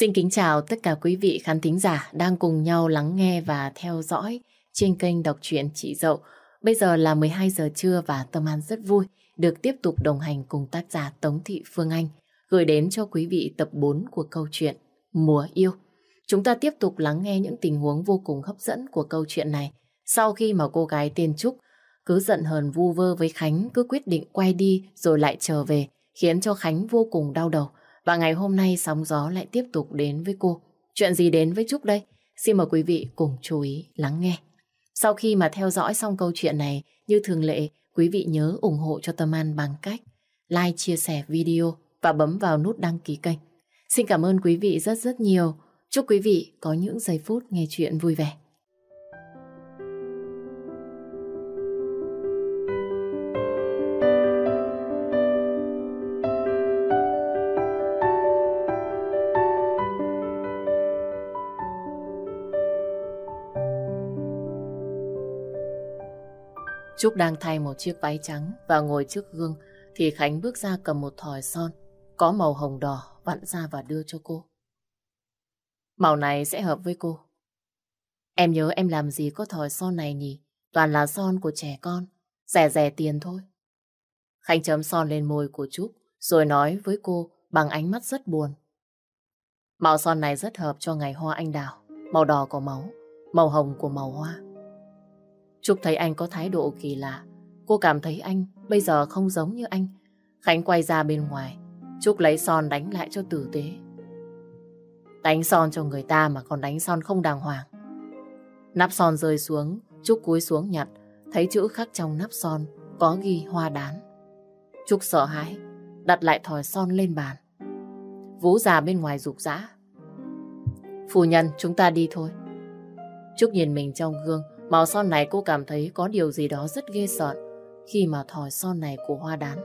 Xin kính chào tất cả quý vị khán thính giả đang cùng nhau lắng nghe và theo dõi trên kênh đọc truyện Chị Dậu. Bây giờ là 12 giờ trưa và Tâm An rất vui được tiếp tục đồng hành cùng tác giả Tống Thị Phương Anh gửi đến cho quý vị tập 4 của câu chuyện Mùa Yêu. Chúng ta tiếp tục lắng nghe những tình huống vô cùng hấp dẫn của câu chuyện này sau khi mà cô gái tên Trúc cứ giận hờn vu vơ với Khánh, cứ quyết định quay đi rồi lại trở về, khiến cho Khánh vô cùng đau đầu. Và ngày hôm nay sóng gió lại tiếp tục đến với cô. Chuyện gì đến với Trúc đây? Xin mời quý vị cùng chú ý lắng nghe. Sau khi mà theo dõi xong câu chuyện này, như thường lệ, quý vị nhớ ủng hộ cho Tâm An bằng cách like, chia sẻ video và bấm vào nút đăng ký kênh. Xin cảm ơn quý vị rất rất nhiều. Chúc quý vị có những giây phút nghe chuyện vui vẻ. Trúc đang thay một chiếc váy trắng và ngồi trước gương thì Khánh bước ra cầm một thỏi son có màu hồng đỏ vặn ra và đưa cho cô. Màu này sẽ hợp với cô. Em nhớ em làm gì có thỏi son này nhỉ? Toàn là son của trẻ con, rẻ rẻ tiền thôi. Khánh chấm son lên môi của Trúc rồi nói với cô bằng ánh mắt rất buồn. Màu son này rất hợp cho ngày hoa anh đào, màu đỏ của máu, màu hồng của màu hoa. Trúc thấy anh có thái độ kỳ lạ. Cô cảm thấy anh bây giờ không giống như anh. Khánh quay ra bên ngoài. Trúc lấy son đánh lại cho tử tế. Đánh son cho người ta mà còn đánh son không đàng hoàng. Nắp son rơi xuống, Trúc cúi xuống nhặt, thấy chữ khắc trong nắp son có ghi hoa đán. Trúc sợ hãi, đặt lại thỏi son lên bàn. Vũ già bên ngoài rục rã. Phu nhân, chúng ta đi thôi. Trúc nhìn mình trong gương, Màu son này cô cảm thấy có điều gì đó rất ghê sợ khi mà thỏi son này của hoa đán.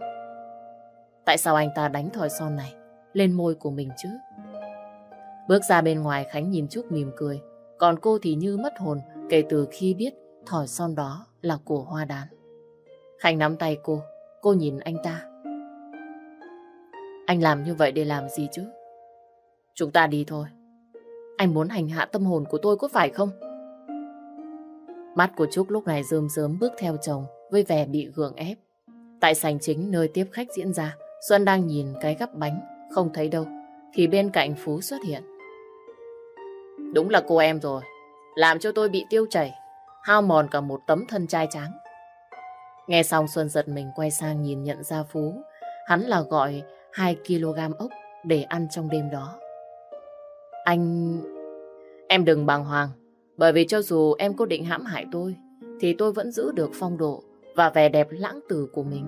Tại sao anh ta đánh thỏi son này lên môi của mình chứ? Bước ra bên ngoài Khánh nhìn Trúc mỉm cười. Còn cô thì như mất hồn kể từ khi biết thỏi son đó là của hoa đán. Khánh nắm tay cô, cô nhìn anh ta. Anh làm như vậy để làm gì chứ? Chúng ta đi thôi. Anh muốn hành hạ tâm hồn của tôi có phải không? Mắt của Trúc lúc này rơm rớm bước theo chồng với vẻ bị gượng ép. Tại sảnh chính nơi tiếp khách diễn ra, Xuân đang nhìn cái gắp bánh, không thấy đâu, thì bên cạnh Phú xuất hiện. Đúng là cô em rồi, làm cho tôi bị tiêu chảy, hao mòn cả một tấm thân trai trắng. Nghe xong Xuân giật mình quay sang nhìn nhận ra Phú, hắn là gọi 2 kg ốc để ăn trong đêm đó. Anh... Em đừng bàng hoàng, bởi vì cho dù em có định hãm hại tôi, thì tôi vẫn giữ được phong độ và vẻ đẹp lãng tử của mình.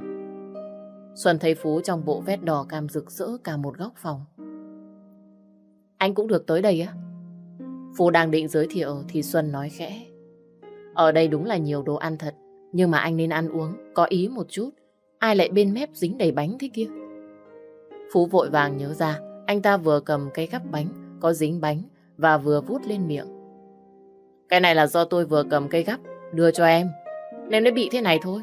Xuân thấy Phú trong bộ vest đỏ cam rực rỡ cả một góc phòng. Anh cũng được tới đây á? Phú đang định giới thiệu thì Xuân nói khẽ. Ở đây đúng là nhiều đồ ăn thật, nhưng mà anh nên ăn uống, có ý một chút. Ai lại bên mép dính đầy bánh thế kia? Phú vội vàng nhớ ra, anh ta vừa cầm cây gắp bánh, có dính bánh và vừa vút lên miệng. Cái này là do tôi vừa cầm cây gắp, đưa cho em. Nên nó bị thế này thôi.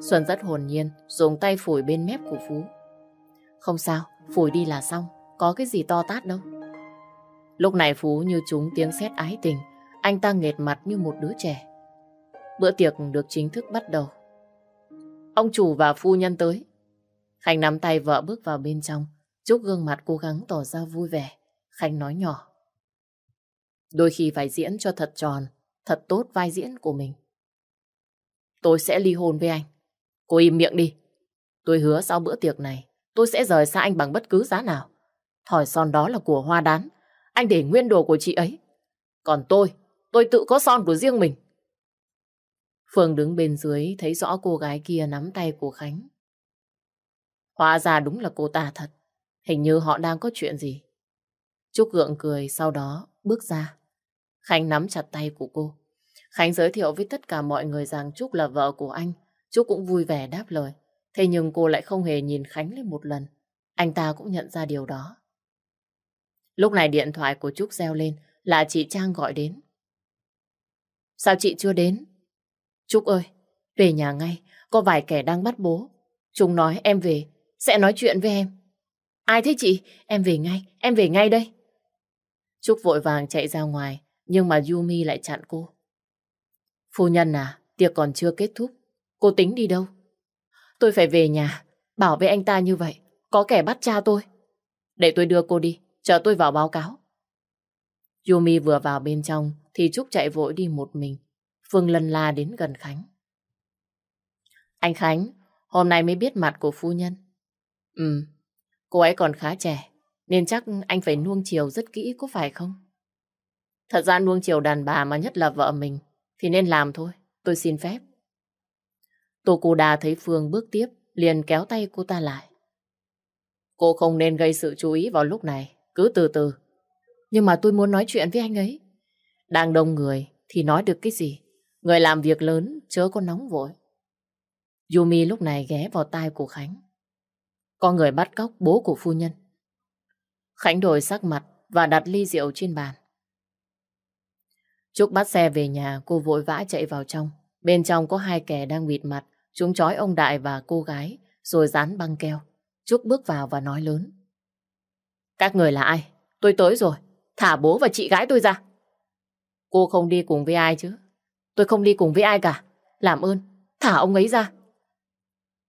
Xuân rất hồn nhiên, dùng tay phủi bên mép của Phú. Không sao, phủi đi là xong, có cái gì to tát đâu. Lúc này Phú như trúng tiếng sét ái tình, anh ta nghệt mặt như một đứa trẻ. Bữa tiệc được chính thức bắt đầu. Ông chủ và phu nhân tới. Khánh nắm tay vợ bước vào bên trong, chúc gương mặt cố gắng tỏ ra vui vẻ. Khánh nói nhỏ. Đôi khi phải diễn cho thật tròn, thật tốt vai diễn của mình. Tôi sẽ ly hôn với anh. Cô im miệng đi. Tôi hứa sau bữa tiệc này, tôi sẽ rời xa anh bằng bất cứ giá nào. Thỏi son đó là của hoa đán. Anh để nguyên đồ của chị ấy. Còn tôi, tôi tự có son của riêng mình. Phương đứng bên dưới thấy rõ cô gái kia nắm tay của Khánh. Hóa ra đúng là cô ta thật. Hình như họ đang có chuyện gì. Trúc gượng cười sau đó bước ra. Khánh nắm chặt tay của cô. Khánh giới thiệu với tất cả mọi người rằng Trúc là vợ của anh. Trúc cũng vui vẻ đáp lời. Thế nhưng cô lại không hề nhìn Khánh lên một lần. Anh ta cũng nhận ra điều đó. Lúc này điện thoại của Trúc reo lên là chị Trang gọi đến. Sao chị chưa đến? Trúc ơi, về nhà ngay, có vài kẻ đang bắt bố. Chúng nói em về, sẽ nói chuyện với em. Ai thế chị? Em về ngay, em về ngay đây. Trúc vội vàng chạy ra ngoài, nhưng mà Yumi lại chặn cô. Phu nhân à, tiệc còn chưa kết thúc. Cô tính đi đâu? Tôi phải về nhà, bảo vệ anh ta như vậy. Có kẻ bắt cha tôi. Để tôi đưa cô đi, chờ tôi vào báo cáo. Yumi vừa vào bên trong thì Trúc chạy vội đi một mình. Phương lần la đến gần Khánh. Anh Khánh, hôm nay mới biết mặt của phu nhân. Ừ, cô ấy còn khá trẻ, nên chắc anh phải nuông chiều rất kỹ có phải không? Thật ra nuông chiều đàn bà mà nhất là vợ mình thì nên làm thôi, tôi xin phép. Tô Cô Đà thấy Phương bước tiếp, liền kéo tay cô ta lại. Cô không nên gây sự chú ý vào lúc này, cứ từ từ. Nhưng mà tôi muốn nói chuyện với anh ấy. Đang đông người thì nói được cái gì? Người làm việc lớn chớ có nóng vội. Yumi lúc này ghé vào tai của Khánh. Có người bắt cóc bố của phu nhân. Khánh đổi sắc mặt và đặt ly rượu trên bàn. Trúc bắt xe về nhà, cô vội vã chạy vào trong. Bên trong có hai kẻ đang bịt mặt, chúng trói ông Đại và cô gái, rồi dán băng keo. Trúc bước vào và nói lớn. Các người là ai? Tôi tới rồi. Thả bố và chị gái tôi ra. Cô không đi cùng với ai chứ? Tôi không đi cùng với ai cả. Làm ơn, thả ông ấy ra.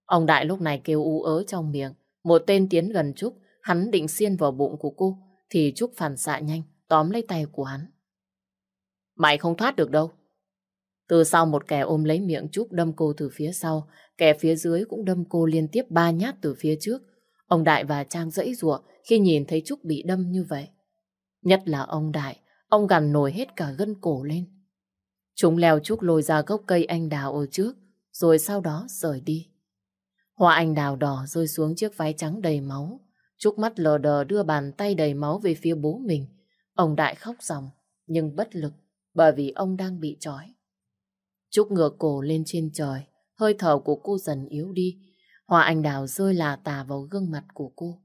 Ông Đại lúc này kêu u ớ trong miệng. Một tên tiến gần Trúc, hắn định xiên vào bụng của cô, thì Trúc phản xạ nhanh, tóm lấy tay của hắn. Mày không thoát được đâu. Từ sau một kẻ ôm lấy miệng Trúc đâm cô từ phía sau, kẻ phía dưới cũng đâm cô liên tiếp ba nhát từ phía trước. Ông Đại và Trang dãy rủa khi nhìn thấy Trúc bị đâm như vậy. Nhất là ông Đại, ông gằn nổi hết cả gân cổ lên. Chúng leo Trúc lôi ra gốc cây anh đào ở trước, rồi sau đó rời đi. Hoa anh đào đỏ rơi xuống chiếc váy trắng đầy máu. Trúc mắt lờ đờ đưa bàn tay đầy máu về phía bố mình. Ông Đại khóc ròng, nhưng bất lực, bởi vì ông đang bị trói. Trúc ngửa cổ lên trên trời, hơi thở của cô dần yếu đi. Hoa anh đào rơi là tà vào gương mặt của cô.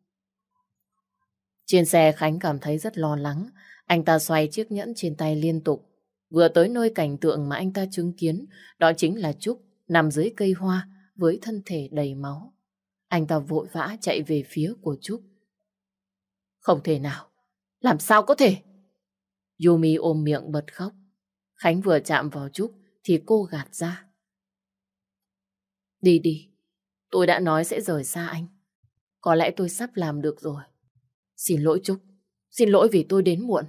Trên xe Khánh cảm thấy rất lo lắng. Anh ta xoay chiếc nhẫn trên tay liên tục. Vừa tới nơi cảnh tượng mà anh ta chứng kiến, đó chính là Trúc nằm dưới cây hoa với thân thể đầy máu. Anh ta vội vã chạy về phía của Trúc. Không thể nào, làm sao có thể? Yumi ôm miệng bật khóc. Khánh vừa chạm vào Trúc thì cô gạt ra. Đi đi, tôi đã nói sẽ rời xa anh. Có lẽ tôi sắp làm được rồi. Xin lỗi Trúc, xin lỗi vì tôi đến muộn.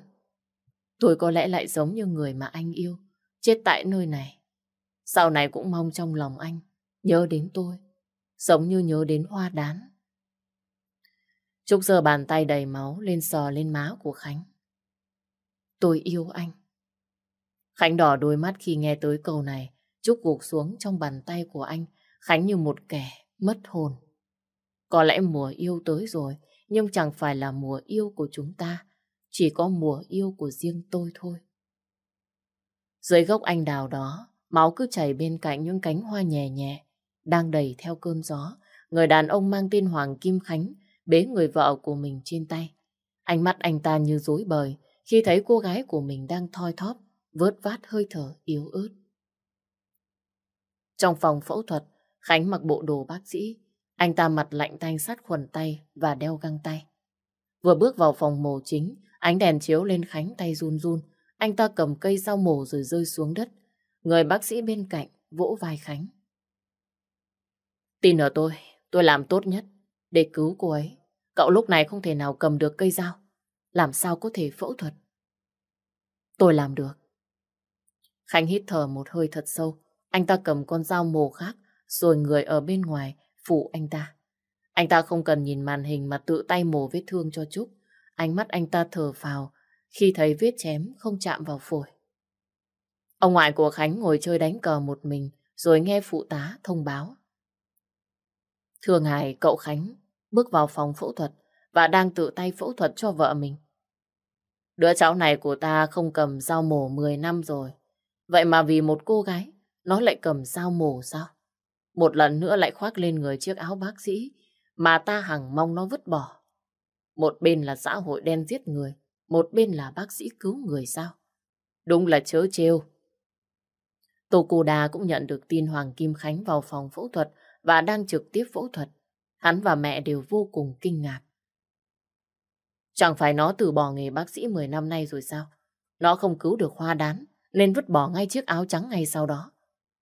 Tôi có lẽ lại giống như người mà anh yêu, chết tại nơi này. Sau này cũng mong trong lòng anh, nhớ đến tôi, giống như nhớ đến hoa đán. Trúc giơ bàn tay đầy máu lên sò lên má của Khánh. Tôi yêu anh. Khánh đỏ đôi mắt khi nghe tới câu này, Trúc gục xuống trong bàn tay của anh, Khánh như một kẻ mất hồn. Có lẽ mùa yêu tới rồi, nhưng chẳng phải là mùa yêu của chúng ta, chỉ có mùa yêu của riêng tôi thôi. Dưới gốc anh đào đó, máu cứ chảy bên cạnh những cánh hoa nhẹ nhẹ, đang đầy theo cơn gió. Người đàn ông mang tên Hoàng Kim Khánh bế người vợ của mình trên tay. Ánh mắt anh ta như dối bời khi thấy cô gái của mình đang thoi thóp, vớt vát hơi thở yếu ớt. Trong phòng phẫu thuật, Khánh mặc bộ đồ bác sĩ, anh ta mặt lạnh tanh sát khuẩn tay và đeo găng tay. Vừa bước vào phòng mổ chính, ánh đèn chiếu lên Khánh tay run run. Anh ta cầm cây dao mổ rồi rơi xuống đất. Người bác sĩ bên cạnh vỗ vai Khánh. Tin ở tôi, tôi làm tốt nhất để cứu cô ấy. Cậu lúc này không thể nào cầm được cây dao. Làm sao có thể phẫu thuật? Tôi làm được. Khánh hít thở một hơi thật sâu. Anh ta cầm con dao mổ khác, rồi người ở bên ngoài phụ anh ta. Anh ta không cần nhìn màn hình mà tự tay mổ vết thương cho Trúc. Ánh mắt anh ta thở phào khi thấy vết chém không chạm vào phổi. Ông ngoại của Khánh ngồi chơi đánh cờ một mình rồi nghe phụ tá thông báo. Thưa ngài, cậu Khánh bước vào phòng phẫu thuật và đang tự tay phẫu thuật cho vợ mình. Đứa cháu này của ta không cầm dao mổ 10 năm rồi. Vậy mà vì một cô gái, nó lại cầm dao mổ sao? Một lần nữa lại khoác lên người chiếc áo bác sĩ mà ta hằng mong nó vứt bỏ. Một bên là xã hội đen giết người, một bên là bác sĩ cứu người sao? Đúng là chớ trêu. Tô Cô Đà cũng nhận được tin Hoàng Kim Khánh vào phòng phẫu thuật và đang trực tiếp phẫu thuật. Hắn và mẹ đều vô cùng kinh ngạc. Chẳng phải nó từ bỏ nghề bác sĩ 10 năm nay rồi sao? Nó không cứu được hoa đán, nên vứt bỏ ngay chiếc áo trắng ngay sau đó.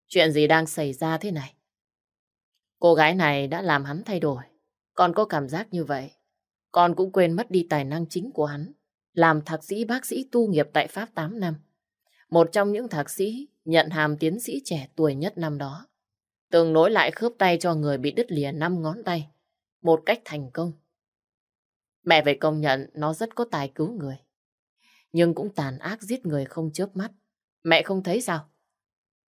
Chuyện gì đang xảy ra thế này? Cô gái này đã làm hắn thay đổi. Con có cảm giác như vậy. Con cũng quên mất đi tài năng chính của hắn. Làm thạc sĩ bác sĩ tu nghiệp tại Pháp 8 năm. Một trong những thạc sĩ nhận hàm tiến sĩ trẻ tuổi nhất năm đó. Từng nối lại khớp tay cho người bị đứt lìa năm ngón tay. Một cách thành công. Mẹ phải công nhận nó rất có tài cứu người. Nhưng cũng tàn ác giết người không chớp mắt. Mẹ không thấy sao?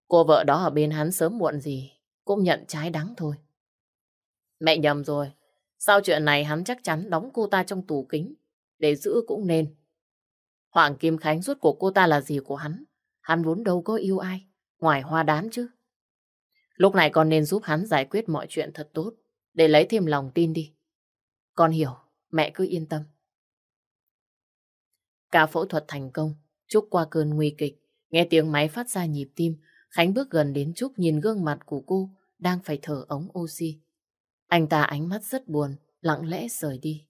Cô vợ đó ở bên hắn sớm muộn gì cũng nhận trái đắng thôi. Mẹ nhầm rồi. Sau chuyện này hắn chắc chắn đóng cô ta trong tủ kính. Để giữ cũng nên. Hoàng Kim Khánh rút của cô ta là gì của hắn? Hắn vốn đâu có yêu ai. Ngoài hoa đám chứ. Lúc này con nên giúp hắn giải quyết mọi chuyện thật tốt. Để lấy thêm lòng tin đi. Con hiểu. Mẹ cứ yên tâm. Cả phẫu thuật thành công. Trúc qua cơn nguy kịch. Nghe tiếng máy phát ra nhịp tim. Khánh bước gần đến Trúc nhìn gương mặt của cô đang phải thở ống oxy. Anh ta ánh mắt rất buồn, lặng lẽ rời đi.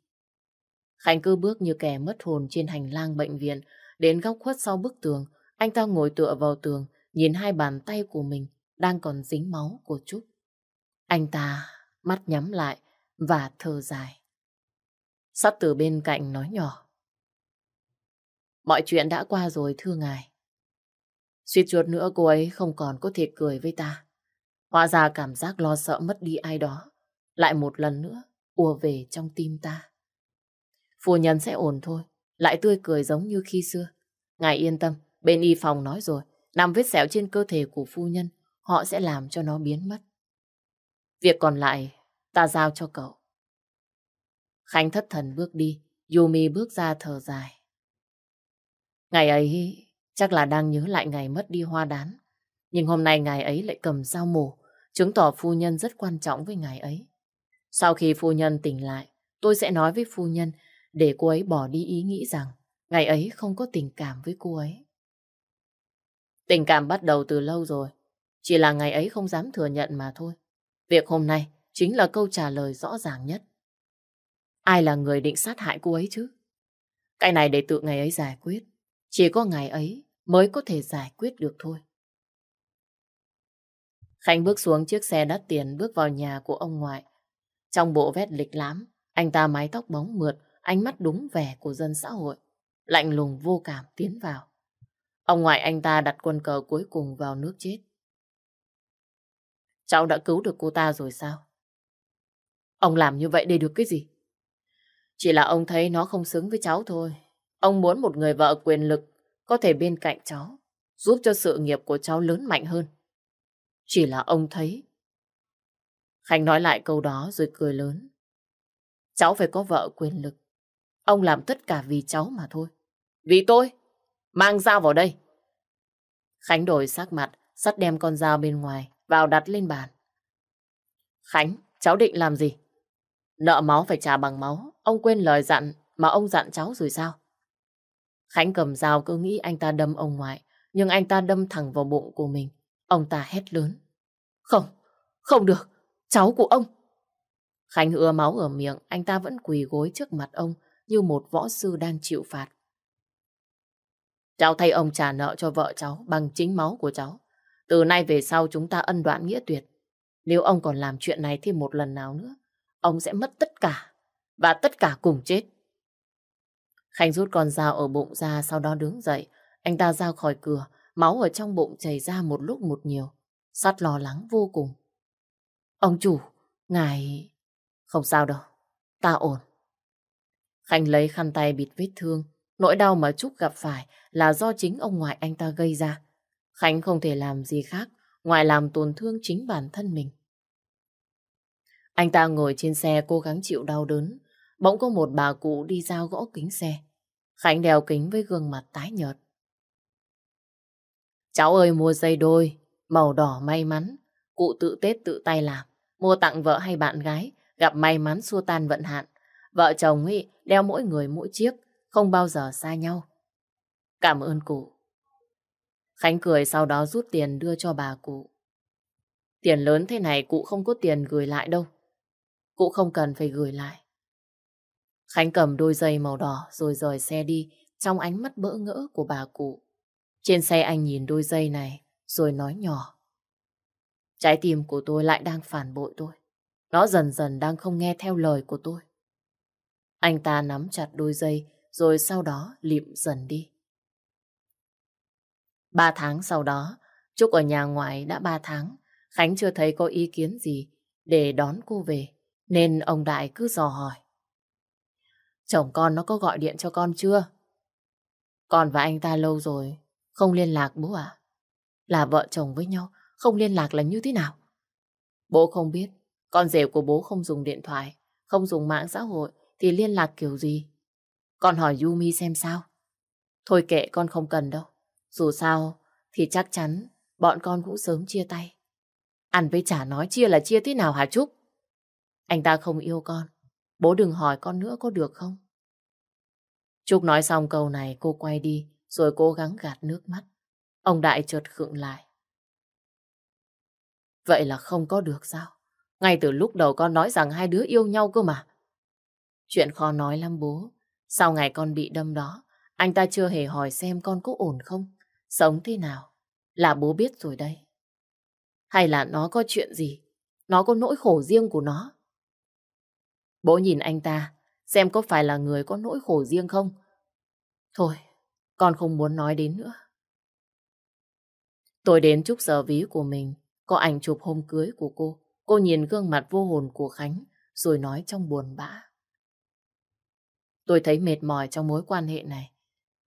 Khánh cứ bước như kẻ mất hồn trên hành lang bệnh viện, đến góc khuất sau bức tường, anh ta ngồi tựa vào tường, nhìn hai bàn tay của mình đang còn dính máu của Trúc. Anh ta mắt nhắm lại và thở dài. Sắp từ bên cạnh nói nhỏ. Mọi chuyện đã qua rồi thưa ngài. Suýt chuột nữa cô ấy không còn có thể cười với ta. Hóa ra cảm giác lo sợ mất đi ai đó lại một lần nữa ùa về trong tim ta. Phu nhân sẽ ổn thôi, lại tươi cười giống như khi xưa. Ngài yên tâm, bên y phòng nói rồi, nằm vết sẹo trên cơ thể của phu nhân, họ sẽ làm cho nó biến mất. Việc còn lại, ta giao cho cậu. Khánh thất thần bước đi, Yumi bước ra thở dài. Ngày ấy chắc là đang nhớ lại ngày mất đi hoa đán. Nhưng hôm nay ngài ấy lại cầm dao mổ, chứng tỏ phu nhân rất quan trọng với ngài ấy. Sau khi phu nhân tỉnh lại, tôi sẽ nói với phu nhân để cô ấy bỏ đi ý nghĩ rằng ngài ấy không có tình cảm với cô ấy. Tình cảm bắt đầu từ lâu rồi, chỉ là ngài ấy không dám thừa nhận mà thôi. Việc hôm nay chính là câu trả lời rõ ràng nhất. Ai là người định sát hại cô ấy chứ? Cái này để tự ngài ấy giải quyết. Chỉ có ngài ấy mới có thể giải quyết được thôi. Khánh bước xuống chiếc xe đắt tiền bước vào nhà của ông ngoại. Trong bộ vét lịch lãm, anh ta mái tóc bóng mượt, ánh mắt đúng vẻ của dân xã hội. Lạnh lùng vô cảm tiến vào. Ông ngoại anh ta đặt quân cờ cuối cùng vào nước chết. Cháu đã cứu được cô ta rồi sao? Ông làm như vậy để được cái gì? Chỉ là ông thấy nó không xứng với cháu thôi. Ông muốn một người vợ quyền lực có thể bên cạnh cháu, giúp cho sự nghiệp của cháu lớn mạnh hơn. Chỉ là ông thấy. Khánh nói lại câu đó rồi cười lớn. Cháu phải có vợ quyền lực. Ông làm tất cả vì cháu mà thôi. Vì tôi? Mang dao vào đây. Khánh đổi sắc mặt, sắt đem con dao bên ngoài, vào đặt lên bàn. Khánh, cháu định làm gì? Nợ máu phải trả bằng máu. Ông quên lời dặn mà ông dặn cháu rồi sao? Khánh cầm dao cứ nghĩ anh ta đâm ông ngoại, nhưng anh ta đâm thẳng vào bụng của mình. Ông ta hét lớn. Không, không được, cháu của ông. Khánh ưa máu ở miệng, anh ta vẫn quỳ gối trước mặt ông như một võ sư đang chịu phạt. Cháu thay ông trả nợ cho vợ cháu bằng chính máu của cháu. Từ nay về sau chúng ta ân đoạn nghĩa tuyệt. Nếu ông còn làm chuyện này thêm một lần nào nữa, ông sẽ mất tất cả. Và tất cả cùng chết. Khánh rút con dao ở bụng ra sau đó đứng dậy. Anh ta ra khỏi cửa, máu ở trong bụng chảy ra một lúc một nhiều. Sắt lo lắng vô cùng. Ông chủ, ngài... Không sao đâu, ta ổn. Khánh lấy khăn tay bịt vết thương. Nỗi đau mà Trúc gặp phải là do chính ông ngoại anh ta gây ra. Khánh không thể làm gì khác ngoài làm tổn thương chính bản thân mình. Anh ta ngồi trên xe cố gắng chịu đau đớn. Bỗng có một bà cụ đi giao gõ kính xe. Khánh đeo kính với gương mặt tái nhợt. Cháu ơi mua dây đôi, màu đỏ may mắn. Cụ tự Tết tự tay làm. Mua tặng vợ hay bạn gái, gặp may mắn xua tan vận hạn. Vợ chồng ấy đeo mỗi người mỗi chiếc, không bao giờ xa nhau. Cảm ơn cụ. Khánh cười sau đó rút tiền đưa cho bà cụ. Tiền lớn thế này cụ không có tiền gửi lại đâu. Cụ không cần phải gửi lại. Khánh cầm đôi giày màu đỏ rồi rời xe đi trong ánh mắt bỡ ngỡ của bà cụ. Trên xe anh nhìn đôi giày này rồi nói nhỏ. Trái tim của tôi lại đang phản bội tôi. Nó dần dần đang không nghe theo lời của tôi. Anh ta nắm chặt đôi dây rồi sau đó lịm dần đi. Ba tháng sau đó, Trúc ở nhà ngoại đã ba tháng. Khánh chưa thấy có ý kiến gì để đón cô về, nên ông Đại cứ dò hỏi. Chồng con nó có gọi điện cho con chưa? Con và anh ta lâu rồi, không liên lạc bố à? Là vợ chồng với nhau, không liên lạc là như thế nào? Bố không biết, con rể của bố không dùng điện thoại, không dùng mạng xã hội thì liên lạc kiểu gì? Con hỏi Yumi xem sao. Thôi kệ con không cần đâu. Dù sao thì chắc chắn bọn con cũng sớm chia tay. Ăn với chả nói chia là chia thế nào hả Trúc? Anh ta không yêu con. Bố đừng hỏi con nữa có được không? Trúc nói xong câu này cô quay đi rồi cố gắng gạt nước mắt. Ông Đại chợt khựng lại. Vậy là không có được sao? Ngay từ lúc đầu con nói rằng hai đứa yêu nhau cơ mà. Chuyện khó nói lắm bố. Sau ngày con bị đâm đó, anh ta chưa hề hỏi xem con có ổn không? Sống thế nào? Là bố biết rồi đây. Hay là nó có chuyện gì? Nó có nỗi khổ riêng của nó. Bố nhìn anh ta, xem có phải là người có nỗi khổ riêng không? Thôi, con không muốn nói đến nữa. Tôi đến chúc giờ ví của mình, có ảnh chụp hôm cưới của cô. Cô nhìn gương mặt vô hồn của Khánh, rồi nói trong buồn bã. Tôi thấy mệt mỏi trong mối quan hệ này.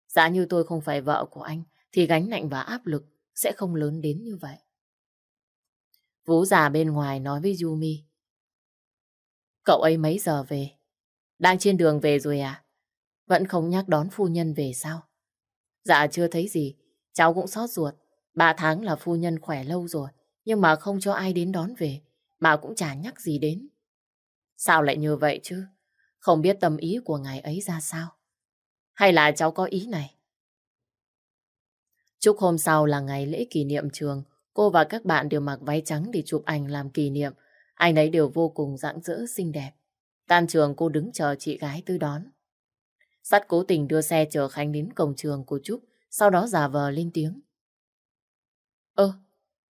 Giá như tôi không phải vợ của anh, thì gánh nặng và áp lực sẽ không lớn đến như vậy. Vũ già bên ngoài nói với Yumi. Cậu ấy mấy giờ về? Đang trên đường về rồi à? Vẫn không nhắc đón phu nhân về sao? Dạ chưa thấy gì, cháu cũng xót ruột. Ba tháng là phu nhân khỏe lâu rồi, nhưng mà không cho ai đến đón về, mà cũng chả nhắc gì đến. Sao lại như vậy chứ? Không biết tâm ý của ngài ấy ra sao? Hay là cháu có ý này? Chúc hôm sau là ngày lễ kỷ niệm trường, cô và các bạn đều mặc váy trắng để chụp ảnh làm kỷ niệm. Anh ấy đều vô cùng rạng rỡ xinh đẹp. Tan trường cô đứng chờ chị gái tới đón. Sắt cố tình đưa xe chở Khánh đến cổng trường của Trúc, sau đó giả vờ lên tiếng. Ơ,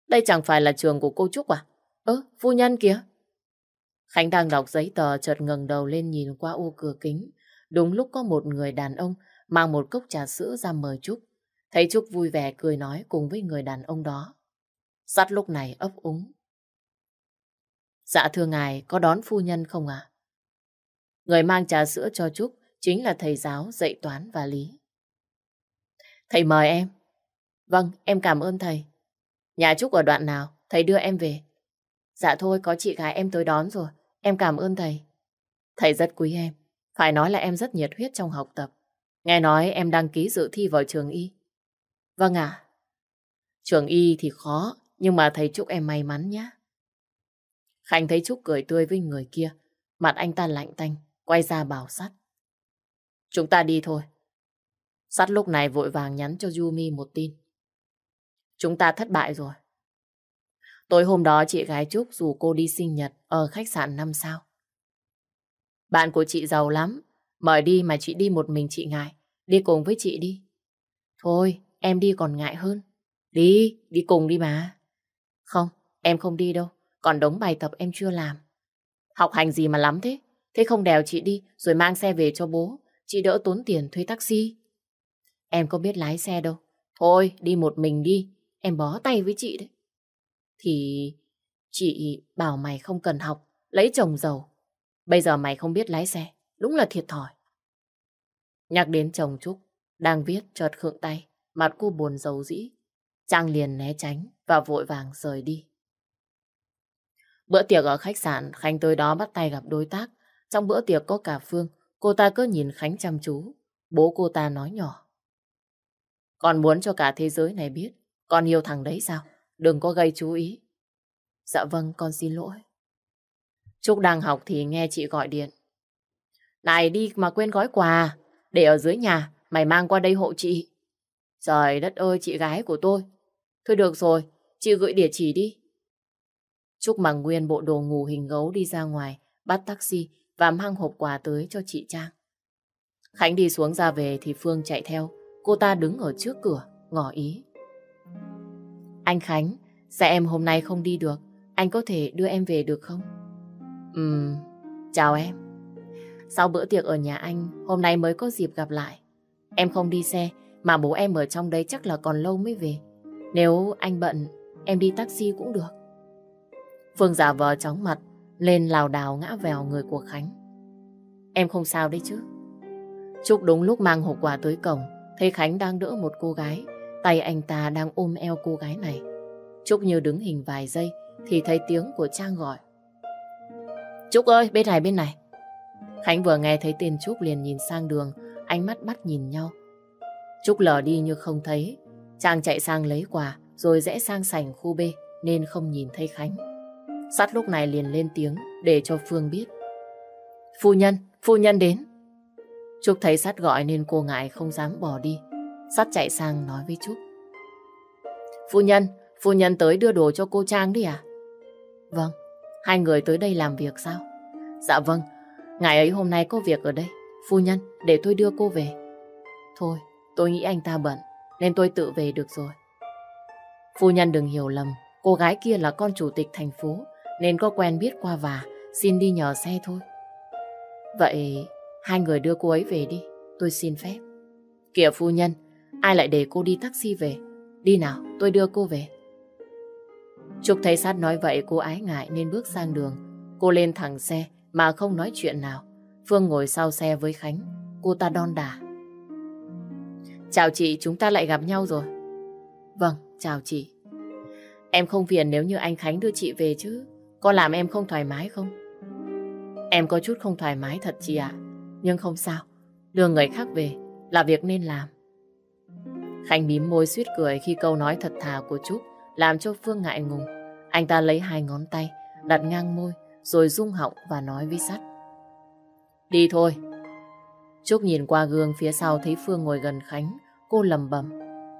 đây chẳng phải là trường của cô Trúc à? Ơ, phu nhân kìa. Khánh đang đọc giấy tờ chợt ngẩng đầu lên nhìn qua ô cửa kính. Đúng lúc có một người đàn ông mang một cốc trà sữa ra mời Trúc. Thấy Trúc vui vẻ cười nói cùng với người đàn ông đó. Sắt lúc này ấp úng. Dạ thưa ngài, có đón phu nhân không ạ? Người mang trà sữa cho Trúc chính là thầy giáo dạy toán và lý. Thầy mời em. Vâng, em cảm ơn thầy. Nhà Trúc ở đoạn nào? Thầy đưa em về. Dạ thôi, có chị gái em tới đón rồi. Em cảm ơn thầy. Thầy rất quý em. Phải nói là em rất nhiệt huyết trong học tập. Nghe nói em đăng ký dự thi vào trường y. Vâng ạ. Trường y thì khó, nhưng mà thầy chúc em may mắn nhé. Khánh thấy Trúc cười tươi với người kia. Mặt anh ta lạnh tanh, quay ra bảo sắt. Chúng ta đi thôi. Sắt lúc này vội vàng nhắn cho Yumi một tin. Chúng ta thất bại rồi. Tối hôm đó chị gái Trúc rủ cô đi sinh nhật ở khách sạn năm sao. Bạn của chị giàu lắm, mời đi mà chị đi một mình chị ngại. Đi cùng với chị đi. Thôi, em đi còn ngại hơn. Đi, đi cùng đi mà. Không, em không đi đâu. Còn đống bài tập em chưa làm. Học hành gì mà lắm thế? Thế không đèo chị đi rồi mang xe về cho bố. Chị đỡ tốn tiền thuê taxi. Em có biết lái xe đâu. Thôi, đi một mình đi. Em bó tay với chị đấy. Thì chị bảo mày không cần học, lấy chồng giàu. Bây giờ mày không biết lái xe, đúng là thiệt thòi. Nhắc đến chồng Trúc, đang viết chợt khựng tay, mặt cô buồn dầu dĩ. Trang liền né tránh và vội vàng rời đi. Bữa tiệc ở khách sạn, Khánh tới đó bắt tay gặp đối tác. Trong bữa tiệc có cả Phương, cô ta cứ nhìn Khánh chăm chú. Bố cô ta nói nhỏ. Con muốn cho cả thế giới này biết, con yêu thằng đấy sao? Đừng có gây chú ý. Dạ vâng, con xin lỗi. Trúc đang học thì nghe chị gọi điện. Này đi mà quên gói quà, để ở dưới nhà, mày mang qua đây hộ chị. Trời đất ơi, chị gái của tôi. Thôi được rồi, chị gửi địa chỉ đi. Trúc mặc nguyên bộ đồ ngủ hình gấu đi ra ngoài, bắt taxi và mang hộp quà tới cho chị Trang. Khánh đi xuống ra về thì Phương chạy theo. Cô ta đứng ở trước cửa, ngỏ ý. Anh Khánh, xe em hôm nay không đi được. Anh có thể đưa em về được không? Ừm, chào em. Sau bữa tiệc ở nhà anh, hôm nay mới có dịp gặp lại. Em không đi xe, mà bố em ở trong đấy chắc là còn lâu mới về. Nếu anh bận, em đi taxi cũng được. Phương giả vờ chóng mặt, lên lào đảo ngã vào người của Khánh. Em không sao đấy chứ? Trúc đúng lúc mang hộp quà tới cổng, thấy Khánh đang đỡ một cô gái, tay anh ta đang ôm eo cô gái này. Trúc như đứng hình vài giây, thì thấy tiếng của Trang gọi. Trúc ơi, bên này, bên này. Khánh vừa nghe thấy tên Trúc liền nhìn sang đường, ánh mắt bắt nhìn nhau. Trúc lờ đi như không thấy. Trang chạy sang lấy quà, rồi rẽ sang sảnh khu B, nên không nhìn thấy Khánh. Sắt lúc này liền lên tiếng để cho Phương biết. Phu nhân, phu nhân đến. Trúc thấy Sắt gọi nên cô ngại không dám bỏ đi. Sắt chạy sang nói với Trúc. Phu nhân, phu nhân tới đưa đồ cho cô Trang đi à? Vâng, hai người tới đây làm việc sao? Dạ vâng, ngài ấy hôm nay có việc ở đây. Phu nhân, để tôi đưa cô về. Thôi, tôi nghĩ anh ta bận, nên tôi tự về được rồi. Phu nhân đừng hiểu lầm, cô gái kia là con chủ tịch thành phố, nên có quen biết qua và xin đi nhờ xe thôi. Vậy hai người đưa cô ấy về đi, tôi xin phép. Kìa phu nhân, ai lại để cô đi taxi về? Đi nào, tôi đưa cô về. Trúc thấy sát nói vậy cô ái ngại nên bước sang đường. Cô lên thẳng xe mà không nói chuyện nào. Phương ngồi sau xe với Khánh. Cô ta đon đả. Chào chị, chúng ta lại gặp nhau rồi. Vâng, chào chị. Em không phiền nếu như anh Khánh đưa chị về chứ. Có làm em không thoải mái không? Em có chút không thoải mái thật chị ạ. Nhưng không sao. Đưa người khác về là việc nên làm. Khánh mím môi suýt cười khi câu nói thật thà của Trúc làm cho Phương ngại ngùng. Anh ta lấy hai ngón tay, đặt ngang môi, rồi rung họng và nói với sắt. Đi thôi. Trúc nhìn qua gương phía sau thấy Phương ngồi gần Khánh, cô lầm bầm.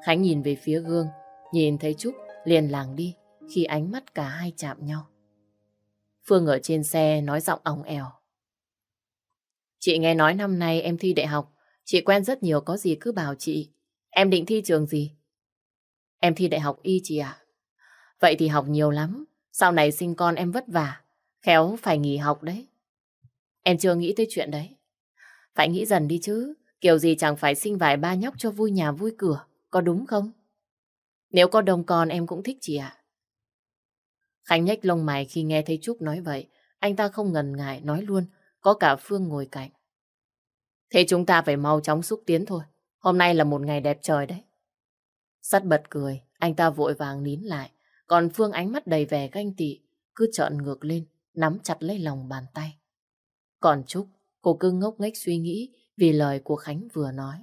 Khánh nhìn về phía gương, nhìn thấy Trúc liền làng đi khi ánh mắt cả hai chạm nhau. Phương ở trên xe nói giọng ống ẻo. Chị nghe nói năm nay em thi đại học, chị quen rất nhiều có gì cứ bảo chị. Em định thi trường gì? Em thi đại học y chị ạ. Vậy thì học nhiều lắm. Sau này sinh con em vất vả. Khéo phải nghỉ học đấy. Em chưa nghĩ tới chuyện đấy. Phải nghĩ dần đi chứ. Kiểu gì chẳng phải sinh vài ba nhóc cho vui nhà vui cửa. Có đúng không? Nếu có đồng con em cũng thích chị ạ. Khánh nhếch lông mày khi nghe thấy Trúc nói vậy. Anh ta không ngần ngại nói luôn. Có cả Phương ngồi cạnh. Thế chúng ta phải mau chóng xúc tiến thôi. Hôm nay là một ngày đẹp trời đấy. Sắt bật cười, anh ta vội vàng nín lại. Còn Phương ánh mắt đầy vẻ ganh tị, cứ trợn ngược lên, nắm chặt lấy lòng bàn tay. Còn Trúc, cô cứ ngốc nghếch suy nghĩ vì lời của Khánh vừa nói.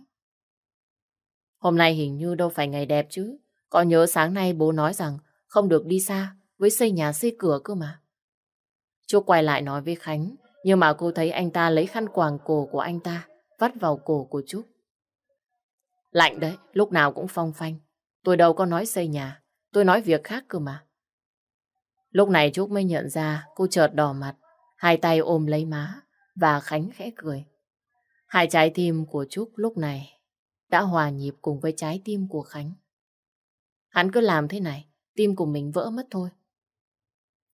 Hôm nay hình như đâu phải ngày đẹp chứ. Có nhớ sáng nay bố nói rằng không được đi xa với xây nhà xây cửa cơ mà. Trúc quay lại nói với Khánh, nhưng mà cô thấy anh ta lấy khăn quàng cổ của anh ta, vắt vào cổ của Trúc. Lạnh đấy, lúc nào cũng phong phanh. Tôi đâu có nói xây nhà, tôi nói việc khác cơ mà. Lúc này Trúc mới nhận ra cô chợt đỏ mặt, hai tay ôm lấy má và Khánh khẽ cười. Hai trái tim của Trúc lúc này đã hòa nhịp cùng với trái tim của Khánh. Hắn cứ làm thế này, tim của mình vỡ mất thôi.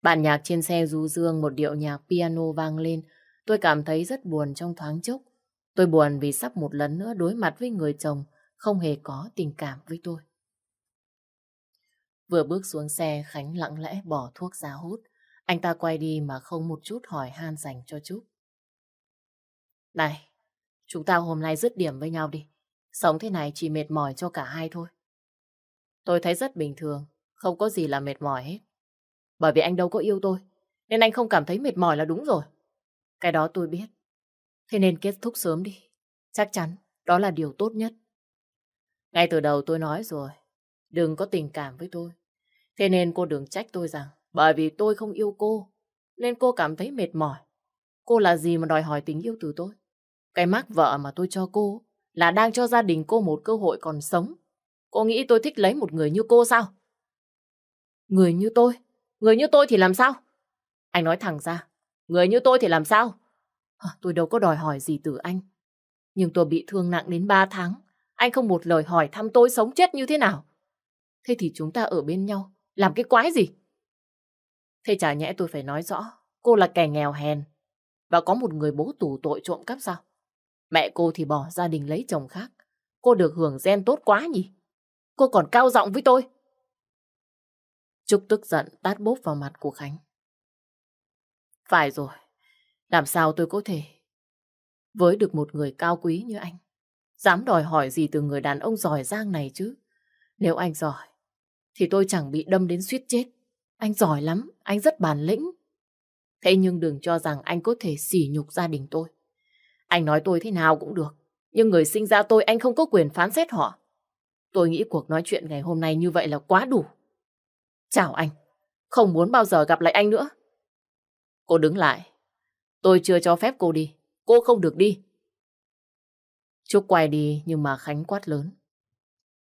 Bản nhạc trên xe du dương một điệu nhạc piano vang lên, tôi cảm thấy rất buồn trong thoáng chốc. Tôi buồn vì sắp một lần nữa đối mặt với người chồng không hề có tình cảm với tôi. Vừa bước xuống xe, Khánh lặng lẽ bỏ thuốc ra hút. Anh ta quay đi mà không một chút hỏi han dành cho Trúc. Này, chúng ta hôm nay dứt điểm với nhau đi. Sống thế này chỉ mệt mỏi cho cả hai thôi. Tôi thấy rất bình thường, không có gì là mệt mỏi hết. Bởi vì anh đâu có yêu tôi, nên anh không cảm thấy mệt mỏi là đúng rồi. Cái đó tôi biết. Thế nên kết thúc sớm đi. Chắc chắn đó là điều tốt nhất. Ngay từ đầu tôi nói rồi, đừng có tình cảm với tôi. Thế nên cô đừng trách tôi rằng, bởi vì tôi không yêu cô, nên cô cảm thấy mệt mỏi. Cô là gì mà đòi hỏi tình yêu từ tôi? Cái mắc vợ mà tôi cho cô là đang cho gia đình cô một cơ hội còn sống. Cô nghĩ tôi thích lấy một người như cô sao? Người như tôi? Người như tôi thì làm sao? Anh nói thẳng ra, người như tôi thì làm sao? tôi đâu có đòi hỏi gì từ anh. Nhưng tôi bị thương nặng đến 3 tháng. Anh không một lời hỏi thăm tôi sống chết như thế nào. Thế thì chúng ta ở bên nhau, làm cái quái gì? Thế chả nhẽ tôi phải nói rõ, cô là kẻ nghèo hèn và có một người bố tù tội trộm cắp sao? Mẹ cô thì bỏ gia đình lấy chồng khác. Cô được hưởng gen tốt quá nhỉ? Cô còn cao giọng với tôi. Trúc tức giận tát bốp vào mặt của Khánh. Phải rồi, làm sao tôi có thể với được một người cao quý như anh? Dám đòi hỏi gì từ người đàn ông giỏi giang này chứ? Nếu anh giỏi, thì tôi chẳng bị đâm đến suýt chết. Anh giỏi lắm, anh rất bản lĩnh. Thế nhưng đừng cho rằng anh có thể sỉ nhục gia đình tôi. Anh nói tôi thế nào cũng được. Nhưng người sinh ra tôi anh không có quyền phán xét họ. Tôi nghĩ cuộc nói chuyện ngày hôm nay như vậy là quá đủ. Chào anh. Không muốn bao giờ gặp lại anh nữa. Cô đứng lại. Tôi chưa cho phép cô đi. Cô không được đi. Trúc quay đi nhưng mà Khánh quát lớn.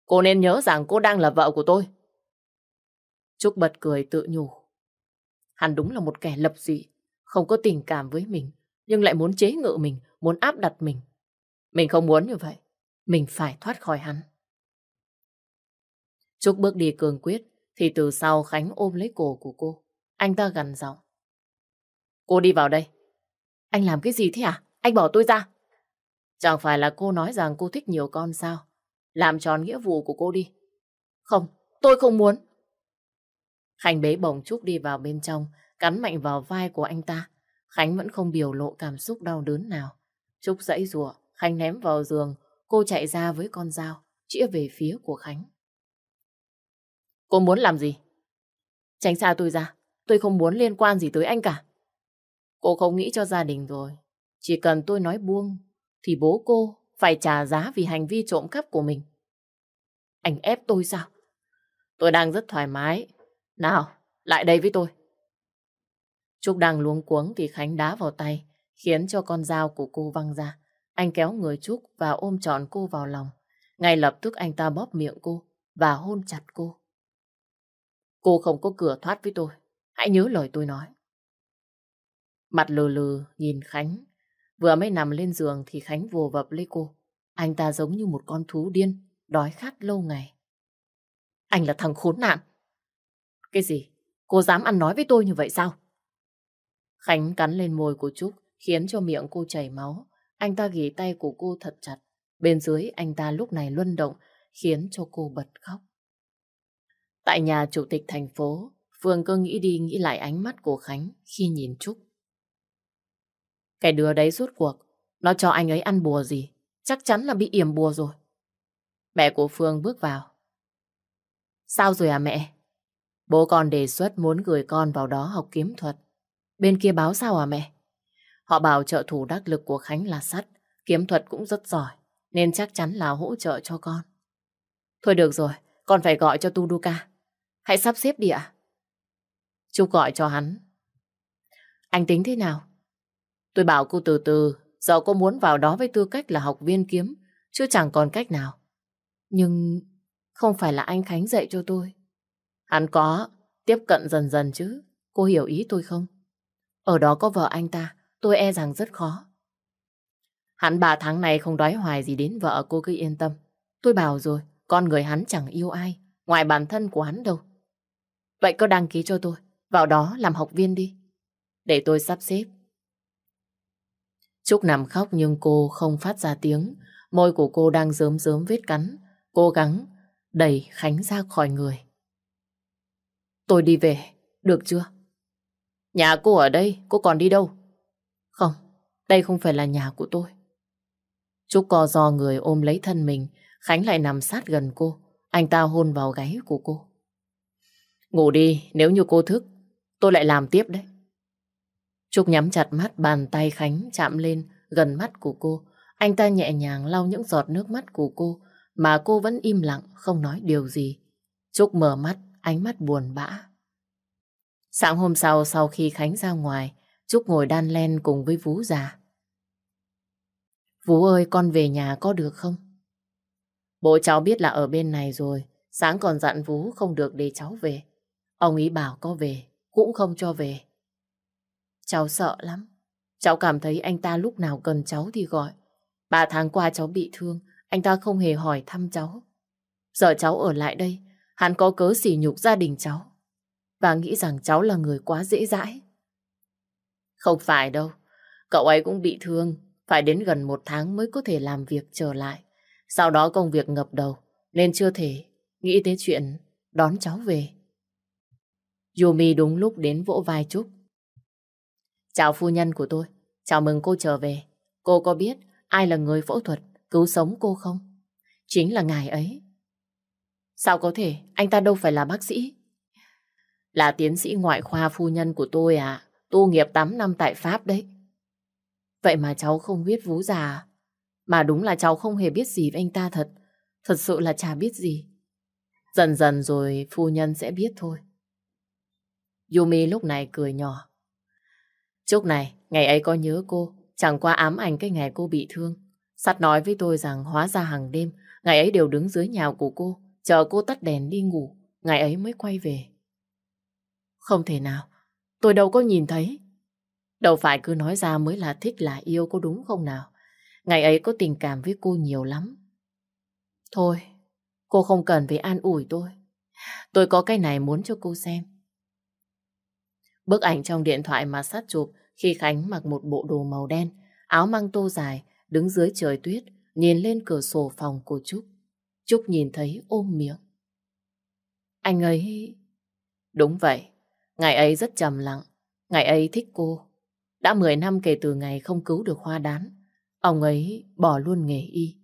Cô nên nhớ rằng cô đang là vợ của tôi. Trúc bật cười tự nhủ. Hắn đúng là một kẻ lập dị, không có tình cảm với mình, nhưng lại muốn chế ngự mình, muốn áp đặt mình. Mình không muốn như vậy, mình phải thoát khỏi hắn. Trúc bước đi cường quyết, thì từ sau Khánh ôm lấy cổ của cô. Anh ta gần giọng. Cô đi vào đây. Anh làm cái gì thế à? Anh bỏ tôi ra. Chẳng phải là cô nói rằng cô thích nhiều con sao? Làm tròn nghĩa vụ của cô đi. Không, tôi không muốn. Khánh bế bồng Trúc đi vào bên trong, cắn mạnh vào vai của anh ta. Khánh vẫn không biểu lộ cảm xúc đau đớn nào. Trúc dãy rủa, Khánh ném vào giường, cô chạy ra với con dao, chĩa về phía của Khánh. Cô muốn làm gì? Tránh xa tôi ra, tôi không muốn liên quan gì tới anh cả. Cô không nghĩ cho gia đình rồi. Chỉ cần tôi nói buông, thì bố cô phải trả giá vì hành vi trộm cắp của mình. Anh ép tôi sao? Tôi đang rất thoải mái. Nào, lại đây với tôi. Trúc đang luống cuống thì Khánh đá vào tay, khiến cho con dao của cô văng ra. Anh kéo người Trúc và ôm trọn cô vào lòng. Ngay lập tức anh ta bóp miệng cô và hôn chặt cô. Cô không có cửa thoát với tôi. Hãy nhớ lời tôi nói. Mặt lừ lừ nhìn Khánh. Vừa mới nằm lên giường thì Khánh vồ vập lấy cô. Anh ta giống như một con thú điên, đói khát lâu ngày. Anh là thằng khốn nạn. Cái gì? Cô dám ăn nói với tôi như vậy sao? Khánh cắn lên môi của Trúc, khiến cho miệng cô chảy máu. Anh ta ghì tay của cô thật chặt. Bên dưới anh ta lúc này luân động, khiến cho cô bật khóc. Tại nhà chủ tịch thành phố, Phương cứ nghĩ đi nghĩ lại ánh mắt của Khánh khi nhìn Trúc. Cái đứa đấy rút cuộc, nó cho anh ấy ăn bùa gì, chắc chắn là bị yểm bùa rồi. Mẹ của Phương bước vào. Sao rồi à mẹ? Bố con đề xuất muốn gửi con vào đó học kiếm thuật. Bên kia báo sao à mẹ? Họ bảo trợ thủ đắc lực của Khánh là sắt, kiếm thuật cũng rất giỏi, nên chắc chắn là hỗ trợ cho con. Thôi được rồi, con phải gọi cho Tuduka. Hãy sắp xếp đi ạ. Trúc gọi cho hắn. Anh tính thế nào? Tôi bảo cô từ từ, giờ cô muốn vào đó với tư cách là học viên kiếm, chứ chẳng còn cách nào. Nhưng không phải là anh Khánh dạy cho tôi. Hắn có, tiếp cận dần dần chứ. Cô hiểu ý tôi không? Ở đó có vợ anh ta, tôi e rằng rất khó. Hắn ba tháng này không đói hoài gì đến vợ cô cứ yên tâm. Tôi bảo rồi, con người hắn chẳng yêu ai, ngoài bản thân của hắn đâu. Vậy có đăng ký cho tôi, vào đó làm học viên đi. Để tôi sắp xếp. Trúc nằm khóc nhưng cô không phát ra tiếng. Môi của cô đang rớm rớm vết cắn. Cố gắng đẩy Khánh ra khỏi người. Tôi đi về, được chưa? Nhà cô ở đây, cô còn đi đâu? Không, đây không phải là nhà của tôi. Trúc co do người ôm lấy thân mình, Khánh lại nằm sát gần cô. Anh ta hôn vào gáy của cô. Ngủ đi, nếu như cô thức, tôi lại làm tiếp đấy. Trúc nhắm chặt mắt, bàn tay Khánh chạm lên gần mắt của cô. Anh ta nhẹ nhàng lau những giọt nước mắt của cô, mà cô vẫn im lặng, không nói điều gì. Trúc mở mắt, ánh mắt buồn bã. Sáng hôm sau, sau khi Khánh ra ngoài, Trúc ngồi đan len cùng với Vú già. Vú ơi, con về nhà có được không? Bố cháu biết là ở bên này rồi, sáng còn dặn Vú không được để cháu về. Ông ý bảo có về, cũng không cho về. Cháu sợ lắm. Cháu cảm thấy anh ta lúc nào cần cháu thì gọi. Ba tháng qua cháu bị thương, anh ta không hề hỏi thăm cháu. Giờ cháu ở lại đây, hắn có cớ sỉ nhục gia đình cháu. Và nghĩ rằng cháu là người quá dễ dãi. Không phải đâu, cậu ấy cũng bị thương, phải đến gần một tháng mới có thể làm việc trở lại. Sau đó công việc ngập đầu, nên chưa thể nghĩ tới chuyện đón cháu về. Yumi đúng lúc đến vỗ vai Trúc. Chào phu nhân của tôi, chào mừng cô trở về. Cô có biết ai là người phẫu thuật cứu sống cô không? Chính là ngài ấy. Sao có thể, anh ta đâu phải là bác sĩ. Là tiến sĩ ngoại khoa phu nhân của tôi à, tu nghiệp 8 năm tại Pháp đấy. Vậy mà cháu không biết vú già Mà đúng là cháu không hề biết gì với anh ta thật. Thật sự là chả biết gì. Dần dần rồi phu nhân sẽ biết thôi. Yumi lúc này cười nhỏ. Chúc này, ngày ấy có nhớ cô, chẳng qua ám ảnh cái ngày cô bị thương. Sắt nói với tôi rằng hóa ra hàng đêm, ngày ấy đều đứng dưới nhà của cô, chờ cô tắt đèn đi ngủ, ngày ấy mới quay về. Không thể nào, tôi đâu có nhìn thấy. Đâu phải cứ nói ra mới là thích là yêu cô đúng không nào? Ngày ấy có tình cảm với cô nhiều lắm. Thôi, cô không cần phải an ủi tôi. Tôi có cái này muốn cho cô xem. Bức ảnh trong điện thoại mà sát chụp khi Khánh mặc một bộ đồ màu đen, áo măng tô dài, đứng dưới trời tuyết, nhìn lên cửa sổ phòng của Trúc. Trúc nhìn thấy ôm miệng. Anh ấy... Đúng vậy, ngày ấy rất trầm lặng, ngày ấy thích cô. Đã 10 năm kể từ ngày không cứu được hoa đán, ông ấy bỏ luôn nghề y.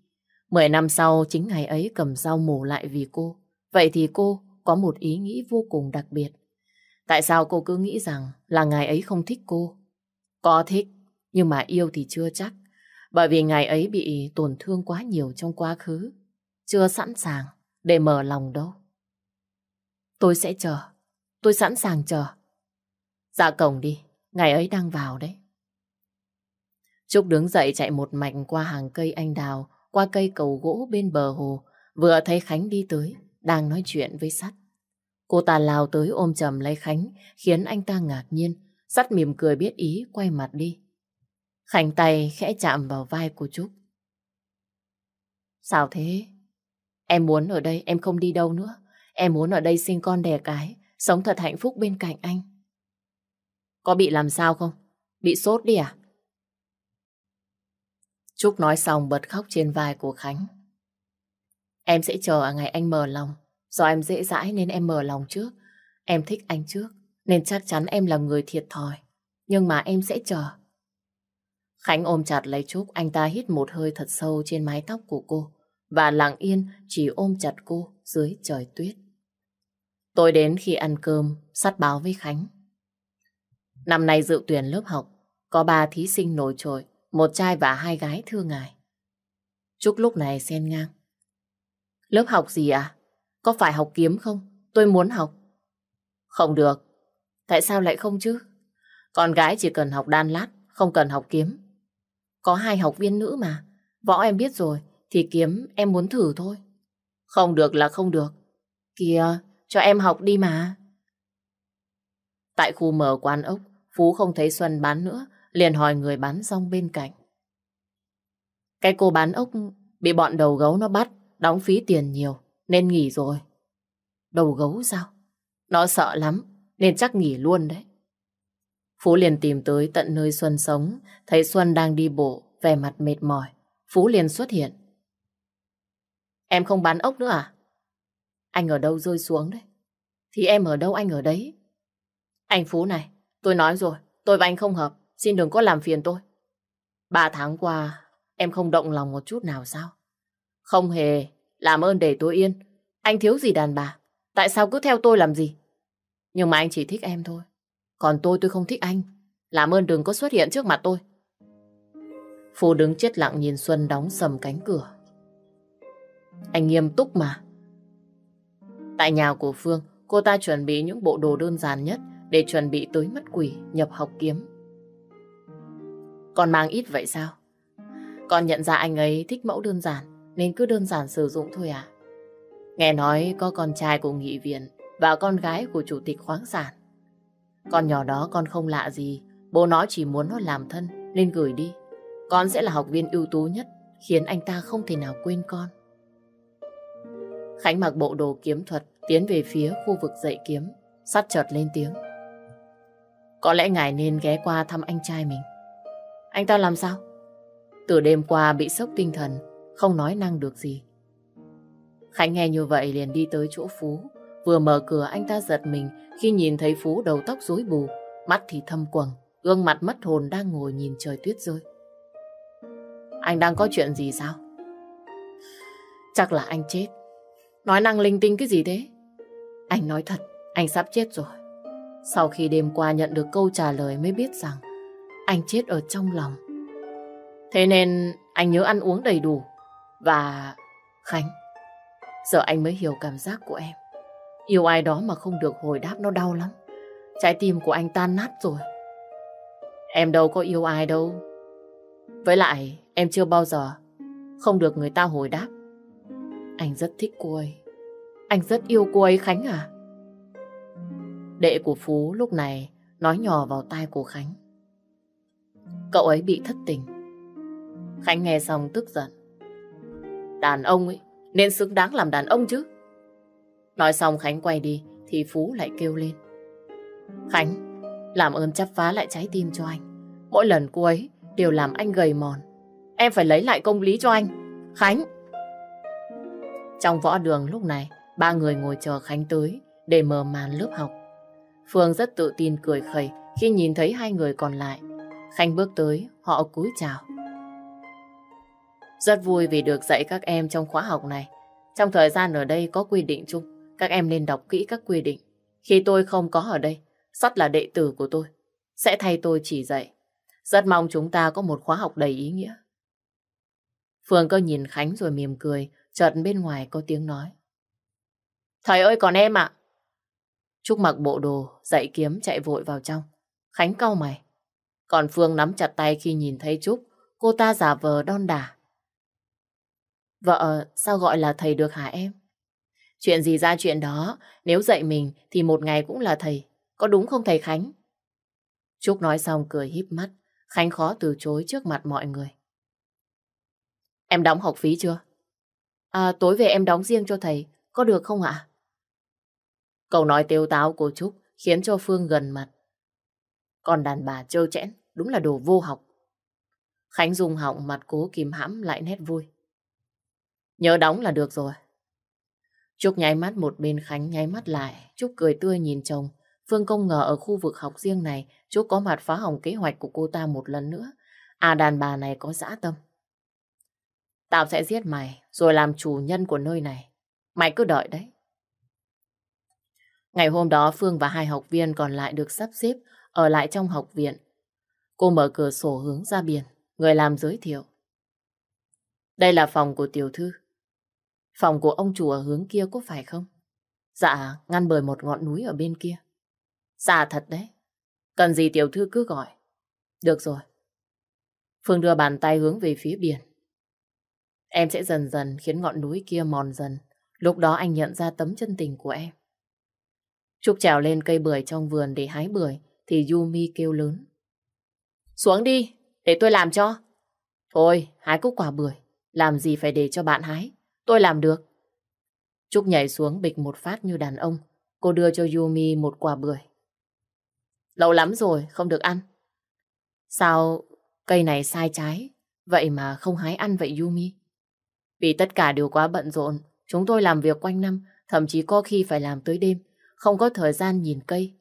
10 năm sau chính ngày ấy cầm dao mổ lại vì cô. Vậy thì cô có một ý nghĩ vô cùng đặc biệt. Tại sao cô cứ nghĩ rằng là ngài ấy không thích cô? Có thích, nhưng mà yêu thì chưa chắc. Bởi vì ngài ấy bị tổn thương quá nhiều trong quá khứ. Chưa sẵn sàng để mở lòng đâu. Tôi sẽ chờ. Tôi sẵn sàng chờ. Dạ cổng đi, ngài ấy đang vào đấy. Trúc đứng dậy chạy một mạch qua hàng cây anh đào, qua cây cầu gỗ bên bờ hồ, vừa thấy Khánh đi tới, đang nói chuyện với sắt. Cô ta lao tới ôm chầm lấy Khánh, khiến anh ta ngạc nhiên. Sắt mỉm cười biết ý, quay mặt đi. Khánh tay khẽ chạm vào vai của Trúc. Sao thế? Em muốn ở đây, em không đi đâu nữa. Em muốn ở đây sinh con đẻ cái, sống thật hạnh phúc bên cạnh anh. Có bị làm sao không? Bị sốt đi à? Trúc nói xong bật khóc trên vai của Khánh. Em sẽ chờ ở ngày anh mở lòng. Do em dễ dãi nên em mở lòng trước. Em thích anh trước, nên chắc chắn em là người thiệt thòi. Nhưng mà em sẽ chờ. Khánh ôm chặt lấy Trúc, anh ta hít một hơi thật sâu trên mái tóc của cô và lặng yên chỉ ôm chặt cô dưới trời tuyết. Tôi đến khi ăn cơm, sắt báo với Khánh. Năm nay dự tuyển lớp học, có ba thí sinh nổi trội, một trai và hai gái thưa ngài. Trúc lúc này xen ngang. Lớp học gì à? Có phải học kiếm không? Tôi muốn học. Không được. Tại sao lại không chứ? Con gái chỉ cần học đan lát, không cần học kiếm. Có hai học viên nữ mà. Võ em biết rồi, thì kiếm em muốn thử thôi. Không được là không được. Kìa, cho em học đi mà. Tại khu mở quán ốc, Phú không thấy Xuân bán nữa, liền hỏi người bán rong bên cạnh. Cái cô bán ốc bị bọn đầu gấu nó bắt, đóng phí tiền nhiều, nên nghỉ rồi. Đầu gấu sao? Nó sợ lắm, nên chắc nghỉ luôn đấy. Phú liền tìm tới tận nơi Xuân sống, thấy Xuân đang đi bộ, vẻ mặt mệt mỏi. Phú liền xuất hiện. Em không bán ốc nữa à? Anh ở đâu rơi xuống đấy? Thì em ở đâu anh ở đấy. Anh Phú này, tôi nói rồi, tôi và anh không hợp, xin đừng có làm phiền tôi. Ba tháng qua, em không động lòng một chút nào sao? Không hề, làm ơn để tôi yên. Anh thiếu gì đàn bà? Tại sao cứ theo tôi làm gì? Nhưng mà anh chỉ thích em thôi. Còn tôi tôi không thích anh. Làm ơn đừng có xuất hiện trước mặt tôi. Phú đứng chết lặng nhìn Xuân đóng sầm cánh cửa. Anh nghiêm túc mà. Tại nhà của Phương, cô ta chuẩn bị những bộ đồ đơn giản nhất để chuẩn bị tới mất quỷ nhập học kiếm. Còn mang ít vậy sao? Con nhận ra anh ấy thích mẫu đơn giản nên cứ đơn giản sử dụng thôi à? Nghe nói có con trai của nghị viện và con gái của chủ tịch khoáng sản. Con nhỏ đó con không lạ gì, bố nó chỉ muốn nó làm thân nên gửi đi. Con sẽ là học viên ưu tú nhất khiến anh ta không thể nào quên con. Khánh mặc bộ đồ kiếm thuật tiến về phía khu vực dạy kiếm, sắt chợt lên tiếng. Có lẽ ngài nên ghé qua thăm anh trai mình. Anh ta làm sao? Từ đêm qua bị sốc tinh thần, không nói năng được gì. Khánh nghe như vậy liền đi tới chỗ Phú. Vừa mở cửa anh ta giật mình khi nhìn thấy Phú đầu tóc rối bù, mắt thì thâm quầng, gương mặt mất hồn đang ngồi nhìn trời tuyết rơi. Anh đang có chuyện gì sao? Chắc là anh chết. Nói năng linh tinh cái gì thế? Anh nói thật, anh sắp chết rồi. Sau khi đêm qua nhận được câu trả lời mới biết rằng anh chết ở trong lòng. Thế nên anh nhớ ăn uống đầy đủ. Và... Khánh, giờ anh mới hiểu cảm giác của em. Yêu ai đó mà không được hồi đáp nó đau lắm. Trái tim của anh tan nát rồi. Em đâu có yêu ai đâu. Với lại, em chưa bao giờ không được người ta hồi đáp. Anh rất thích cô ấy. Anh rất yêu cô ấy Khánh à? Đệ của Phú lúc này nói nhỏ vào tai của Khánh. Cậu ấy bị thất tình. Khánh nghe xong tức giận. Đàn ông ấy nên xứng đáng làm đàn ông chứ. Nói xong Khánh quay đi thì Phú lại kêu lên. Khánh, làm ơn chắp phá lại trái tim cho anh. Mỗi lần cô ấy đều làm anh gầy mòn. Em phải lấy lại công lý cho anh. Khánh! Trong võ đường lúc này, ba người ngồi chờ Khánh tới để mở màn lớp học. Phương rất tự tin cười khẩy khi nhìn thấy hai người còn lại. Khánh bước tới, họ cúi chào. Rất vui vì được dạy các em trong khóa học này. Trong thời gian ở đây có quy định chung, các em nên đọc kỹ các quy định. Khi tôi không có ở đây, Sắt là đệ tử của tôi, sẽ thay tôi chỉ dạy. Rất mong chúng ta có một khóa học đầy ý nghĩa. Phương cơ nhìn Khánh rồi mỉm cười, chợt bên ngoài có tiếng nói. Thầy ơi còn em ạ! Trúc mặc bộ đồ, dạy kiếm chạy vội vào trong. Khánh cau mày. Còn Phương nắm chặt tay khi nhìn thấy Trúc, cô ta giả vờ đon đả. Vợ, sao gọi là thầy được hả em? Chuyện gì ra chuyện đó, nếu dạy mình thì một ngày cũng là thầy. Có đúng không thầy Khánh? Trúc nói xong cười híp mắt. Khánh khó từ chối trước mặt mọi người. Em đóng học phí chưa? À, tối về em đóng riêng cho thầy. Có được không ạ? Câu nói tiêu táo của Trúc khiến cho Phương gần mặt. Còn đàn bà trơ chẽn, đúng là đồ vô học. Khánh dùng họng mặt cố kìm hãm lại nét vui. Nhớ đóng là được rồi. Trúc nháy mắt một bên Khánh nháy mắt lại. Trúc cười tươi nhìn chồng. Phương không ngờ ở khu vực học riêng này, Trúc có mặt phá hỏng kế hoạch của cô ta một lần nữa. À đàn bà này có dã tâm. Tao sẽ giết mày, rồi làm chủ nhân của nơi này. Mày cứ đợi đấy. Ngày hôm đó, Phương và hai học viên còn lại được sắp xếp ở lại trong học viện. Cô mở cửa sổ hướng ra biển. Người làm giới thiệu. Đây là phòng của tiểu thư. Phòng của ông chủ ở hướng kia có phải không? Dạ, ngăn bởi một ngọn núi ở bên kia. Dạ thật đấy. Cần gì tiểu thư cứ gọi. Được rồi. Phương đưa bàn tay hướng về phía biển. Em sẽ dần dần khiến ngọn núi kia mòn dần. Lúc đó anh nhận ra tấm chân tình của em. Trúc trèo lên cây bưởi trong vườn để hái bưởi thì Yumi kêu lớn. Xuống đi, để tôi làm cho. Thôi, hái cúc quả bưởi. Làm gì phải để cho bạn hái. Tôi làm được. Trúc nhảy xuống bịch một phát như đàn ông. Cô đưa cho Yumi một quả bưởi. Lâu lắm rồi, không được ăn. Sao cây này sai trái, vậy mà không hái ăn vậy Yumi? Vì tất cả đều quá bận rộn, chúng tôi làm việc quanh năm, thậm chí có khi phải làm tới đêm, không có thời gian nhìn cây.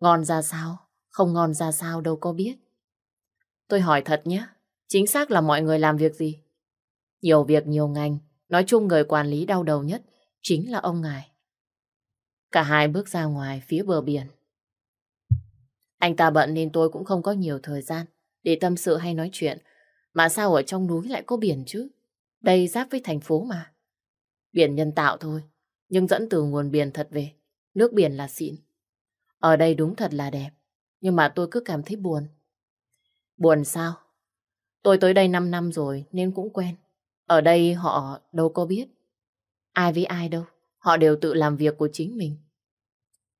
Ngon ra sao, không ngon ra sao đâu có biết. Tôi hỏi thật nhé, chính xác là mọi người làm việc gì? Nhiều việc nhiều ngành, nói chung người quản lý đau đầu nhất chính là ông ngài. Cả hai bước ra ngoài phía bờ biển. Anh ta bận nên tôi cũng không có nhiều thời gian để tâm sự hay nói chuyện. Mà sao ở trong núi lại có biển chứ? Đây giáp với thành phố mà. Biển nhân tạo thôi, nhưng dẫn từ nguồn biển thật về. Nước biển là xịn. Ở đây đúng thật là đẹp, nhưng mà tôi cứ cảm thấy buồn. Buồn sao? Tôi tới đây 5 năm rồi nên cũng quen. Ở đây họ đâu có biết. Ai với ai đâu, họ đều tự làm việc của chính mình.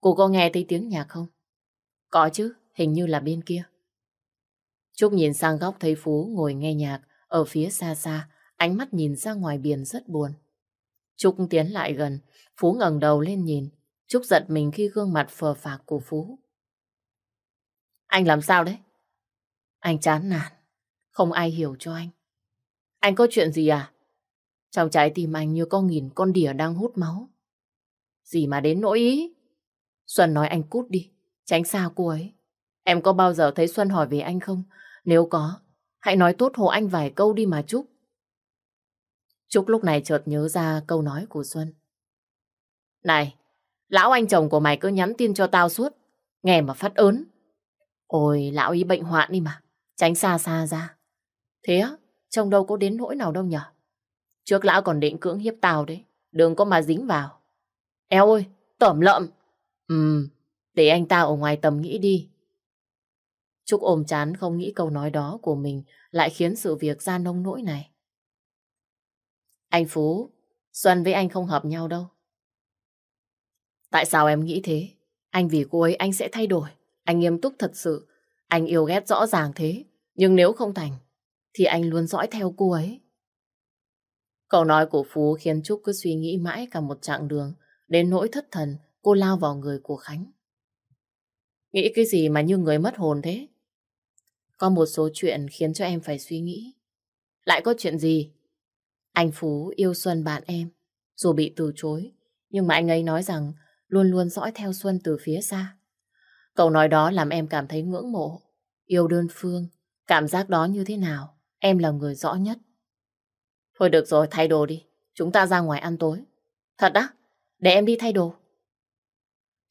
Cô có nghe thấy tiếng nhạc không? Có chứ, hình như là bên kia. Trúc nhìn sang góc thấy Phú ngồi nghe nhạc Ở phía xa xa, ánh mắt nhìn ra ngoài biển rất buồn. Trúc tiến lại gần, Phú ngẩng đầu lên nhìn. Trúc giật mình khi gương mặt phờ phạc của Phú. Anh làm sao đấy? Anh chán nản, không ai hiểu cho anh. Anh có chuyện gì à? Trong trái tim anh như có nghìn con đỉa đang hút máu. Gì mà đến nỗi ý? Xuân nói anh cút đi, tránh xa cô ấy. Em có bao giờ thấy Xuân hỏi về anh không? Nếu có, hãy nói tốt hộ anh vài câu đi mà Trúc. Trúc lúc này chợt nhớ ra câu nói của Xuân. Này, lão anh chồng của mày cứ nhắn tin cho tao suốt, nghe mà phát ớn. Ôi, lão ý bệnh hoạn đi mà, tránh xa xa ra. Thế á, chồng đâu có đến nỗi nào đâu nhở? Trước lão còn định cưỡng hiếp tao đấy, đừng có mà dính vào. Eo ơi, tẩm lợm. Ừm, để anh ta ở ngoài tầm nghĩ đi. Trúc ôm chán không nghĩ câu nói đó của mình lại khiến sự việc ra nông nỗi này. Anh Phú, Xuân với anh không hợp nhau đâu. Tại sao em nghĩ thế? Anh vì cô ấy anh sẽ thay đổi. Anh nghiêm túc thật sự. Anh yêu ghét rõ ràng thế. Nhưng nếu không thành, thì anh luôn dõi theo cô ấy. Câu nói của Phú khiến Trúc cứ suy nghĩ mãi cả một chặng đường. Đến nỗi thất thần, cô lao vào người của Khánh. Nghĩ cái gì mà như người mất hồn thế? Có một số chuyện khiến cho em phải suy nghĩ. Lại có chuyện gì? Anh Phú yêu Xuân bạn em, dù bị từ chối, nhưng mà anh ấy nói rằng luôn luôn dõi theo Xuân từ phía xa. Câu nói đó làm em cảm thấy ngưỡng mộ, yêu đơn phương, cảm giác đó như thế nào, em là người rõ nhất. Thôi được rồi, thay đồ đi, chúng ta ra ngoài ăn tối. Thật á? Để em đi thay đồ.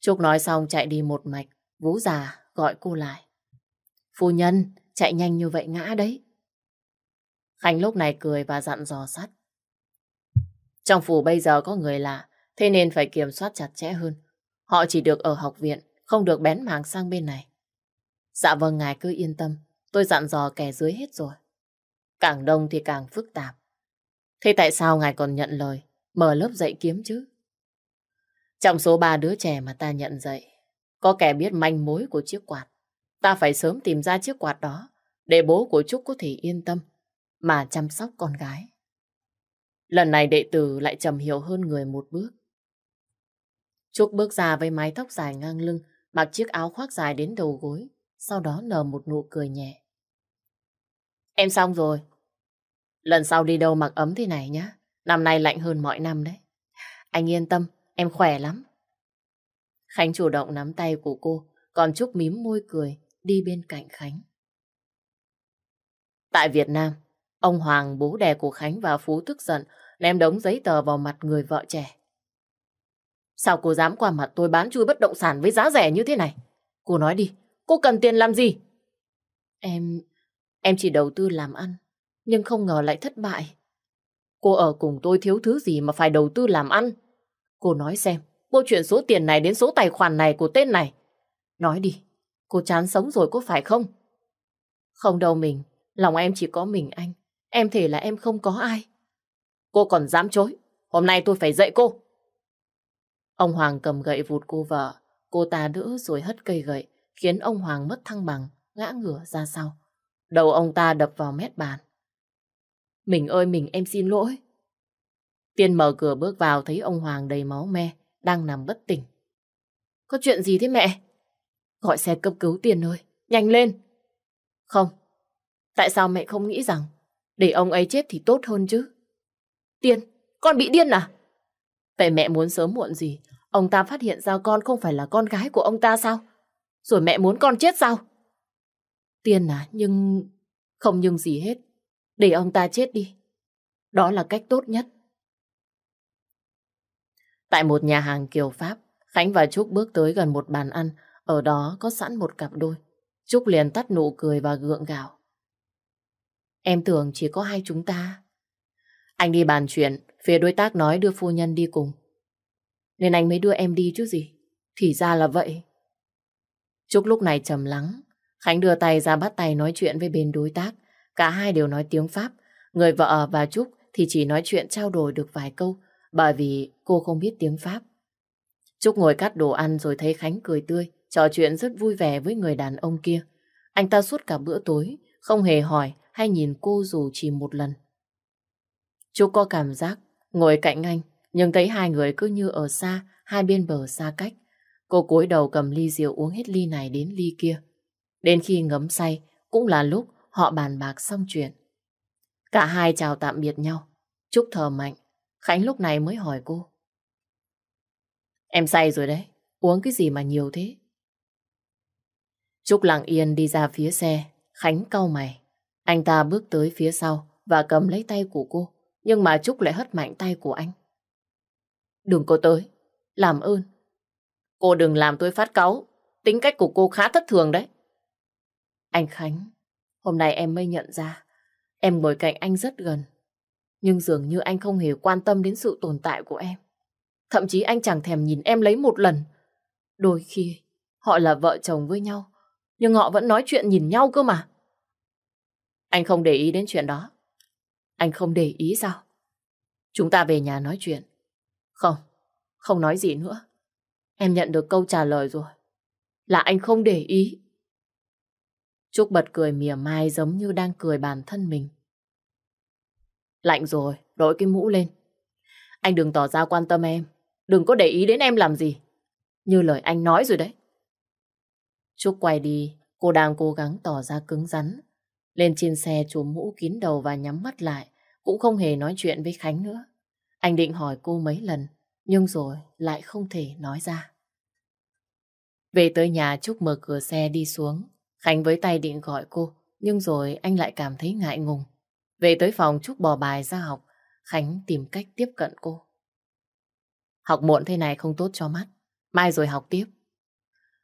Trúc nói xong chạy đi một mạch, Vũ già gọi cô lại. Phu nhân, chạy nhanh như vậy ngã đấy. Khánh lúc này cười và dặn dò sắt. Trong phủ bây giờ có người lạ, thế nên phải kiểm soát chặt chẽ hơn. Họ chỉ được ở học viện, không được bén mảng sang bên này. Dạ vâng ngài cứ yên tâm, tôi dặn dò kẻ dưới hết rồi. Càng đông thì càng phức tạp. Thế tại sao ngài còn nhận lời, mở lớp dạy kiếm chứ? Trong số ba đứa trẻ mà ta nhận dạy, có kẻ biết manh mối của chiếc quạt. Ta phải sớm tìm ra chiếc quạt đó, để bố của Trúc có thể yên tâm mà chăm sóc con gái. Lần này đệ tử lại trầm hiểu hơn người một bước. Trúc bước ra với mái tóc dài ngang lưng, mặc chiếc áo khoác dài đến đầu gối, sau đó nở một nụ cười nhẹ. Em xong rồi. Lần sau đi đâu mặc ấm thế này nhá. Năm nay lạnh hơn mọi năm đấy. Anh yên tâm, em khỏe lắm. Khánh chủ động nắm tay của cô, còn Trúc mím môi cười, đi bên cạnh Khánh. Tại Việt Nam, ông Hoàng, bố đẻ của Khánh và Phú tức giận, ném đống giấy tờ vào mặt người vợ trẻ. Sao cô dám qua mặt tôi bán chui bất động sản với giá rẻ như thế này? Cô nói đi, cô cần tiền làm gì? Em... em chỉ đầu tư làm ăn, nhưng không ngờ lại thất bại. Cô ở cùng tôi thiếu thứ gì mà phải đầu tư làm ăn? Cô nói xem, cô chuyển số tiền này đến số tài khoản này của tên này. Nói đi, cô chán sống rồi có phải không? Không đâu mình, lòng em chỉ có mình anh. Em thể là em không có ai. Cô còn dám chối. Hôm nay tôi phải dạy cô. Ông Hoàng cầm gậy vụt cô vợ. Cô ta đỡ rồi hất cây gậy, khiến ông Hoàng mất thăng bằng, ngã ngửa ra sau. Đầu ông ta đập vào mét bàn. Mình ơi mình em xin lỗi. Tiên mở cửa bước vào thấy ông Hoàng đầy máu me, đang nằm bất tỉnh. Có chuyện gì thế mẹ? Gọi xe cấp cứu Tiên ơi, nhanh lên. Không, tại sao mẹ không nghĩ rằng để ông ấy chết thì tốt hơn chứ? Tiên, con bị điên à? Vậy mẹ muốn sớm muộn gì, ông ta phát hiện ra con không phải là con gái của ông ta sao? Rồi mẹ muốn con chết sao? Tiên à, nhưng... Không nhưng gì hết. Để ông ta chết đi. Đó là cách tốt nhất. Tại một nhà hàng kiểu Pháp, Khánh và Trúc bước tới gần một bàn ăn. Ở đó có sẵn một cặp đôi. Trúc liền tắt nụ cười và gượng gạo. Em tưởng chỉ có hai chúng ta. Anh đi bàn chuyện, phía đối tác nói đưa phu nhân đi cùng. Nên anh mới đưa em đi chứ gì. Thì ra là vậy. Trúc lúc này trầm lắng. Khánh đưa tay ra bắt tay nói chuyện với bên đối tác. Cả hai đều nói tiếng Pháp. Người vợ và Trúc thì chỉ nói chuyện trao đổi được vài câu bởi vì cô không biết tiếng Pháp. Trúc ngồi cắt đồ ăn rồi thấy Khánh cười tươi, trò chuyện rất vui vẻ với người đàn ông kia. Anh ta suốt cả bữa tối, không hề hỏi hay nhìn cô dù chỉ một lần. Trúc có cảm giác ngồi cạnh anh, nhưng thấy hai người cứ như ở xa, hai bên bờ xa cách. Cô cúi đầu cầm ly rượu uống hết ly này đến ly kia. Đến khi ngấm say, cũng là lúc họ bàn bạc xong chuyện. Cả hai chào tạm biệt nhau. Trúc thờ mạnh. Khánh lúc này mới hỏi cô. Em say rồi đấy. Uống cái gì mà nhiều thế? Trúc lặng yên đi ra phía xe. Khánh cau mày. Anh ta bước tới phía sau và cầm lấy tay của cô. Nhưng mà Trúc lại hất mạnh tay của anh. Đừng có tới. Làm ơn. Cô đừng làm tôi phát cáu. Tính cách của cô khá thất thường đấy. Anh Khánh, hôm nay em mới nhận ra em ngồi cạnh anh rất gần. Nhưng dường như anh không hề quan tâm đến sự tồn tại của em. Thậm chí anh chẳng thèm nhìn em lấy một lần. Đôi khi họ là vợ chồng với nhau, nhưng họ vẫn nói chuyện nhìn nhau cơ mà. Anh không để ý đến chuyện đó. Anh không để ý sao? Chúng ta về nhà nói chuyện. Không, không nói gì nữa. Em nhận được câu trả lời rồi. Là anh không để ý. Trúc bật cười mỉa mai giống như đang cười bản thân mình. Lạnh rồi, đội cái mũ lên. Anh đừng tỏ ra quan tâm em. Đừng có để ý đến em làm gì. Như lời anh nói rồi đấy. Trúc quay đi, cô đang cố gắng tỏ ra cứng rắn. Lên trên xe chùm mũ kín đầu và nhắm mắt lại, cũng không hề nói chuyện với Khánh nữa. Anh định hỏi cô mấy lần, nhưng rồi lại không thể nói ra. Về tới nhà Trúc mở cửa xe đi xuống. Khánh với tay định gọi cô, nhưng rồi anh lại cảm thấy ngại ngùng. Về tới phòng Trúc bỏ bài ra học, Khánh tìm cách tiếp cận cô. Học muộn thế này không tốt cho mắt, mai rồi học tiếp.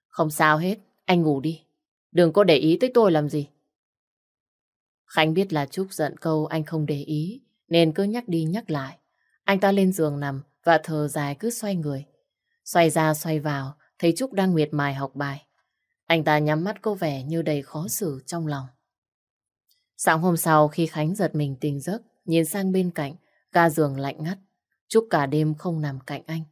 Không sao hết, anh ngủ đi. Đừng có để ý tới tôi làm gì. Khánh biết là Trúc giận câu anh không để ý, nên cứ nhắc đi nhắc lại. Anh ta lên giường nằm và thờ dài cứ xoay người. Xoay ra xoay vào, thấy Trúc đang miệt mài học bài. Anh ta nhắm mắt có vẻ như đầy khó xử trong lòng. Sáng hôm sau khi Khánh giật mình tỉnh giấc, nhìn sang bên cạnh, ga giường lạnh ngắt. Trúc cả đêm không nằm cạnh anh.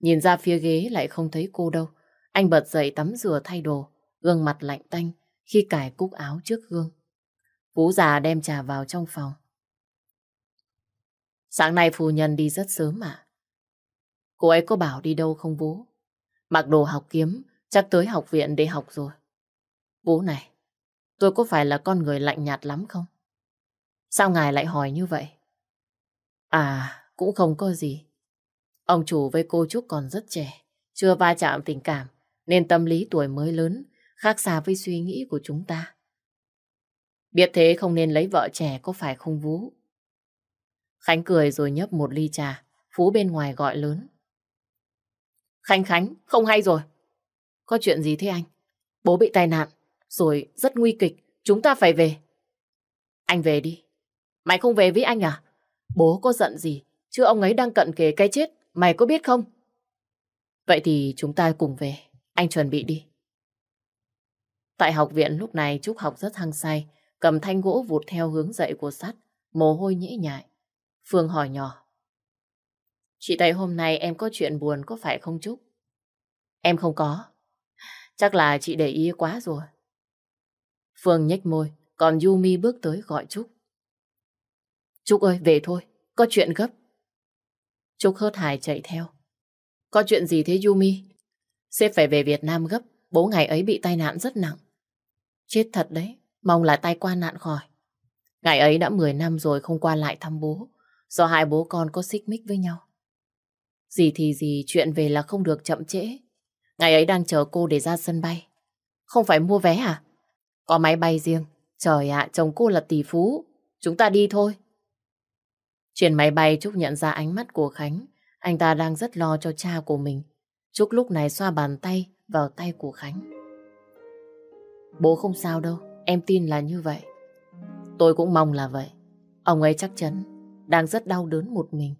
Nhìn ra phía ghế lại không thấy cô đâu. Anh bật dậy tắm rửa thay đồ, gương mặt lạnh tanh khi cài cúc áo trước gương. Vũ già đem trà vào trong phòng. Sáng nay phu nhân đi rất sớm mà. Cô ấy có bảo đi đâu không Vũ? Mặc đồ học kiếm, chắc tới học viện để học rồi. Vũ này, tôi có phải là con người lạnh nhạt lắm không? Sao ngài lại hỏi như vậy? À, cũng không có gì. Ông chủ với cô Trúc còn rất trẻ, chưa va chạm tình cảm, nên tâm lý tuổi mới lớn, khác xa với suy nghĩ của chúng ta. Biết thế không nên lấy vợ trẻ có phải không Vũ? Khánh cười rồi nhấp một ly trà, Phú bên ngoài gọi lớn. Khánh Khánh, không hay rồi. Có chuyện gì thế anh? Bố bị tai nạn, rồi rất nguy kịch, chúng ta phải về. Anh về đi. Mày không về với anh à? Bố có giận gì, chứ ông ấy đang cận kề cái chết, mày có biết không? Vậy thì chúng ta cùng về, anh chuẩn bị đi. Tại học viện lúc này Trúc học rất hăng say, cầm thanh gỗ vụt theo hướng dậy của sắt, mồ hôi nhễ nhại. Phương hỏi nhỏ. Chị thấy hôm nay em có chuyện buồn có phải không Trúc? Em không có. Chắc là chị để ý quá rồi. Phương nhếch môi, còn Yumi bước tới gọi Trúc. Trúc ơi, về thôi, có chuyện gấp. Trúc hớt hải chạy theo. Có chuyện gì thế Yumi? Sếp phải về Việt Nam gấp, bố ngày ấy bị tai nạn rất nặng. Chết thật đấy, mong là tai qua nạn khỏi. Ngày ấy đã 10 năm rồi không qua lại thăm bố, do hai bố con có xích mích với nhau. Gì thì gì, chuyện về là không được chậm trễ. Ngày ấy đang chờ cô để ra sân bay. Không phải mua vé à? Có máy bay riêng. Trời ạ, chồng cô là tỷ phú. Chúng ta đi thôi. Trên máy bay Trúc nhận ra ánh mắt của Khánh. Anh ta đang rất lo cho cha của mình. Trúc lúc này xoa bàn tay vào tay của Khánh. Bố không sao đâu, em tin là như vậy. Tôi cũng mong là vậy. Ông ấy chắc chắn đang rất đau đớn một mình.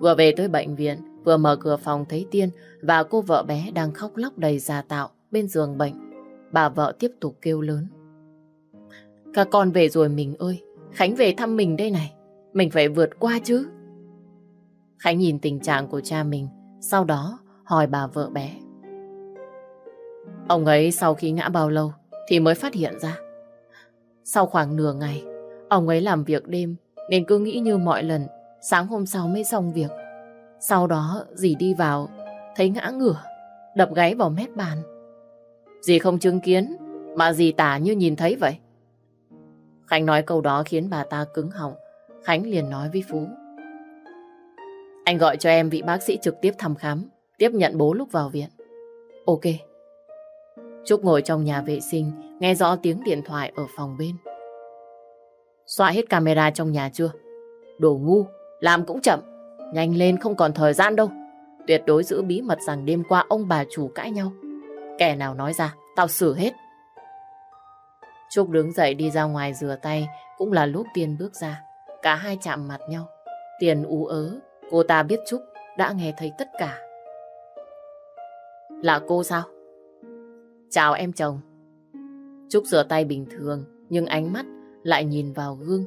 Vừa về tới bệnh viện, vừa mở cửa phòng thấy Tiên và cô vợ bé đang khóc lóc đầy già tạo bên giường bệnh. Bà vợ tiếp tục kêu lớn. Các con về rồi mình ơi, Khánh về thăm mình đây này. Mình phải vượt qua chứ. Khánh nhìn tình trạng của cha mình, sau đó hỏi bà vợ bé. Ông ấy sau khi ngã bao lâu thì mới phát hiện ra. Sau khoảng nửa ngày, ông ấy làm việc đêm nên cứ nghĩ như mọi lần, sáng hôm sau mới xong việc. Sau đó dì đi vào, thấy ngã ngửa, đập gáy vào mép bàn. Dì không chứng kiến, mà dì tả như nhìn thấy vậy. Khánh nói câu đó khiến bà ta cứng họng. Khánh liền nói với Phú. Anh gọi cho em vị bác sĩ trực tiếp thăm khám, tiếp nhận bố lúc vào viện. Ok. Trúc ngồi trong nhà vệ sinh, nghe rõ tiếng điện thoại ở phòng bên. Xóa hết camera trong nhà chưa? Đồ ngu, làm cũng chậm. Nhanh lên không còn thời gian đâu. Tuyệt đối giữ bí mật rằng đêm qua ông bà chủ cãi nhau. Kẻ nào nói ra, tao xử hết. Trúc đứng dậy đi ra ngoài rửa tay, cũng là lúc Tiên bước ra. Cả hai chạm mặt nhau. Tiền ú ớ, cô ta biết Trúc đã nghe thấy tất cả. Là cô sao? Chào em chồng. Trúc rửa tay bình thường, nhưng ánh mắt lại nhìn vào gương.